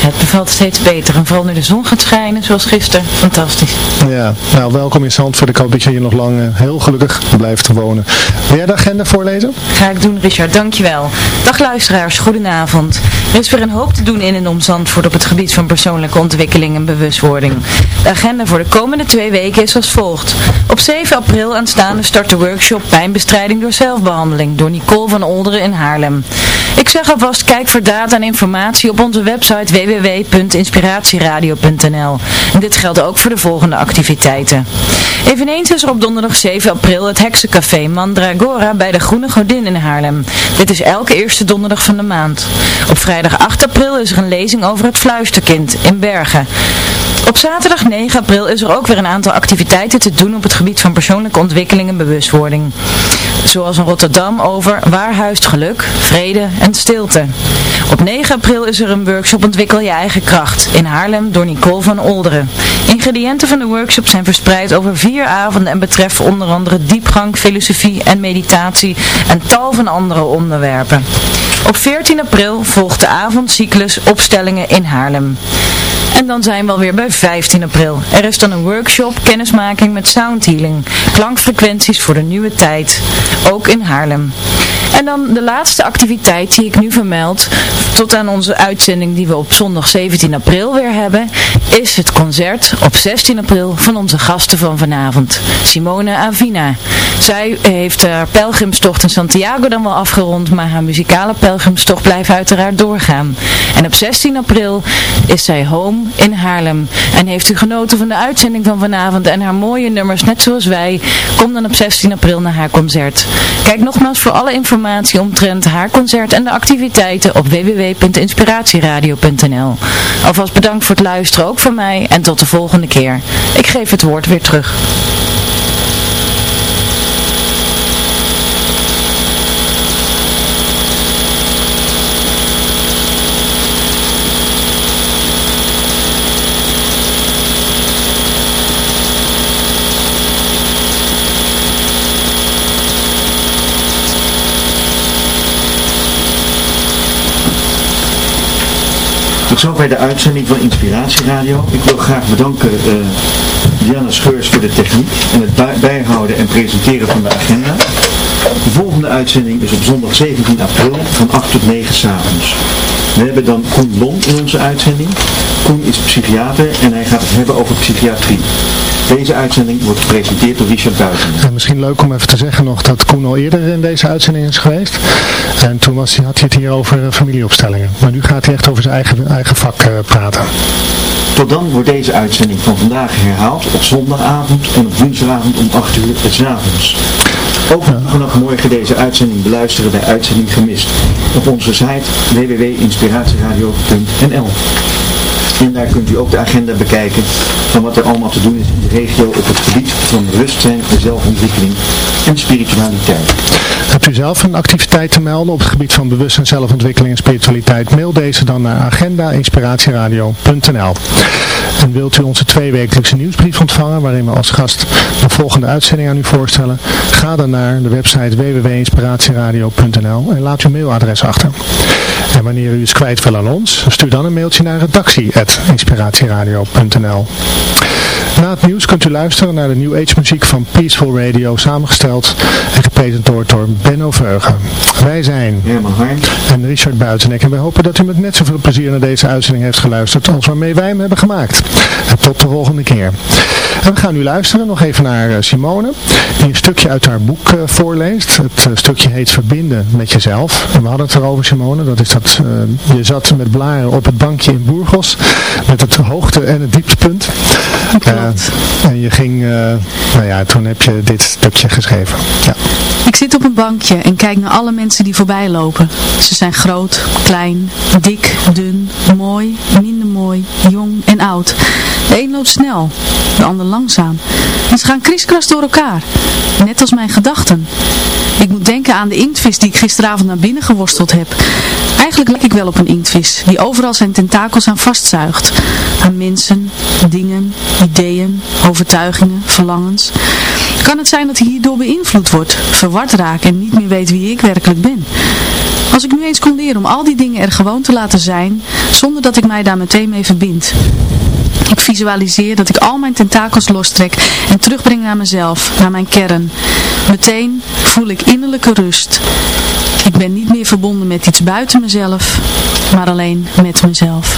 [SPEAKER 9] Het bevalt steeds beter. En vooral nu de zon gaat schijnen, zoals gisteren. Fantastisch.
[SPEAKER 4] Ja, nou welkom in Zandvoort. Ik hoop dat je hier nog lang eh, heel gelukkig blijft wonen. Wil jij de agenda voorlezen?
[SPEAKER 9] Ga ik doen, Richard. Dankjewel. Dag luisteraars, goedenavond. Er is weer een hoop te doen in en om Zandvoort op het gebied van persoonlijke ontwikkeling en bewustwording. De agenda voor de komende twee weken is als volgt. Op 7 april aanstaande start de workshop Pijnbestrijding door zelfbehandeling door Nicole van Olderen in Haarlem. Ik zeg alvast, kijk voor data en informatie op onze website www.inspiratieradio.nl. En dit geldt ook voor de volgende activiteiten. Eveneens is er op donderdag 7 april het heksencafé Mandragora bij de Groene Godin in Haarlem. Dit is elke eerste donderdag van de maand. Op vrijdag 8 april is er een lezing over het fluisterkind in Bergen. Op zaterdag 9 april is er ook weer een aantal activiteiten te doen op het gebied van persoonlijke ontwikkeling en bewustwording. Zoals in Rotterdam over waar huist geluk, vrede en stilte. Op 9 april is er een workshop Ontwikkel je eigen kracht in Haarlem door Nicole van Olderen. Ingrediënten van de workshop zijn verspreid over vier avonden en betreffen onder andere diepgang, filosofie en meditatie en tal van andere onderwerpen. Op 14 april volgt de avondcyclus Opstellingen in Haarlem. En dan zijn we alweer bij 15 april. Er is dan een workshop kennismaking met soundhealing. Klankfrequenties voor de nieuwe tijd. Ook in Haarlem. En dan de laatste activiteit die ik nu vermeld, tot aan onze uitzending die we op zondag 17 april weer hebben, is het concert op 16 april van onze gasten van vanavond, Simone Avina. Zij heeft haar pelgrimstocht in Santiago dan wel afgerond, maar haar muzikale pelgrimstocht blijft uiteraard doorgaan. En op 16 april is zij home in Haarlem. En heeft u genoten van de uitzending van vanavond en haar mooie nummers, net zoals wij, kom dan op 16 april naar haar concert. Kijk nogmaals voor alle informatie omtrent haar concert en de activiteiten op www.inspiratieradio.nl Alvast bedankt voor het luisteren, ook van mij, en tot de volgende keer. Ik geef het woord weer terug.
[SPEAKER 6] Tot zover de uitzending van Inspiratieradio. Ik wil graag bedanken uh, Diana Scheurs voor de techniek en het bij- bijhouden en presenteren van de agenda. De volgende uitzending is op zondag 17 april van 8 tot 9 s'avonds. We hebben dan Koen Blom in onze uitzending. Koen is psychiater en hij gaat het hebben over psychiatrie. Deze uitzending wordt gepresenteerd door Richard Buiten.
[SPEAKER 4] En misschien leuk om even te zeggen nog dat Koen al eerder in deze uitzending is geweest. En toen was, had hij het hier over eh, familieopstellingen. Maar nu gaat hij echt over zijn eigen, eigen vak eh, praten.
[SPEAKER 6] Tot dan wordt deze uitzending van vandaag herhaald op zondagavond en op woensdagavond om 8 uur s avonds. Ook vanaf morgen deze uitzending beluisteren bij Uitzending Gemist op onze site www.inspiratieradio.nl En daar kunt u ook de agenda bekijken van wat er allemaal te doen is in de regio op het gebied van bewustzijn, zelfontwikkeling en spiritualiteit.
[SPEAKER 4] Hebt u zelf een activiteit te melden op het gebied van bewustzijn, zelfontwikkeling en spiritualiteit? Mail deze dan naar agenda.inspiratieradio.nl En wilt u onze tweewekelijkse nieuwsbrief ontvangen, waarin we als gast de volgende uitzending aan u voorstellen? Ga dan naar de website www.inspiratieradio.nl en laat uw mailadres achter. En wanneer u iets kwijt wil aan ons, stuur dan een mailtje naar redactie.inspiratieradio.nl Na het nieuws kunt u luisteren naar de New Age muziek van Peaceful Radio, samengesteld en gepresenteerd door Benno Veugen. Wij zijn
[SPEAKER 6] Herman Harm
[SPEAKER 4] en Richard Buitenek en wij hopen dat u met net zoveel plezier naar deze uitzending heeft geluisterd als waarmee wij hem hebben gemaakt. En tot de volgende keer. En we gaan nu luisteren nog even naar eh, Simone, die een stukje uit haar boek eh, voorleest. Het eh, stukje heet Verbinden met jezelf. En we hadden het erover, Simone, dat is dat je zat met blaren op het bankje in Burgos, met het hoogte en het dieptepunt. En je ging, eh, nou ja, toen heb je dit stukje geschreven. Ja.
[SPEAKER 5] Ik zit op een bankje en kijk naar alle mensen die voorbij lopen. Ze zijn groot, klein, dik, dun, mooi, minder mooi, jong en oud. De een loopt snel, de ander langzaam. En ze gaan kriskras door elkaar. Net als mijn gedachten. Ik moet denken aan de inktvis die ik gisteravond naar binnen geworsteld heb. Eigenlijk lijk ik wel op een inktvis, die overal zijn tentakels aan vastzuigt. Aan mensen, dingen, ideeën, overtuigingen, verlangens. Kan het zijn dat hij hierdoor beïnvloed wordt, verward raakt en niet meer weet wie ik werkelijk ben? Als ik nu eens kon leren om al die dingen er gewoon te laten zijn, zonder dat ik mij daar meteen mee verbind. Ik visualiseer dat ik al mijn tentakels lostrek en terugbreng naar mezelf, naar mijn kern. Meteen voel ik innerlijke rust. Ik ben niet meer verbonden met iets buiten mezelf, maar alleen met mezelf.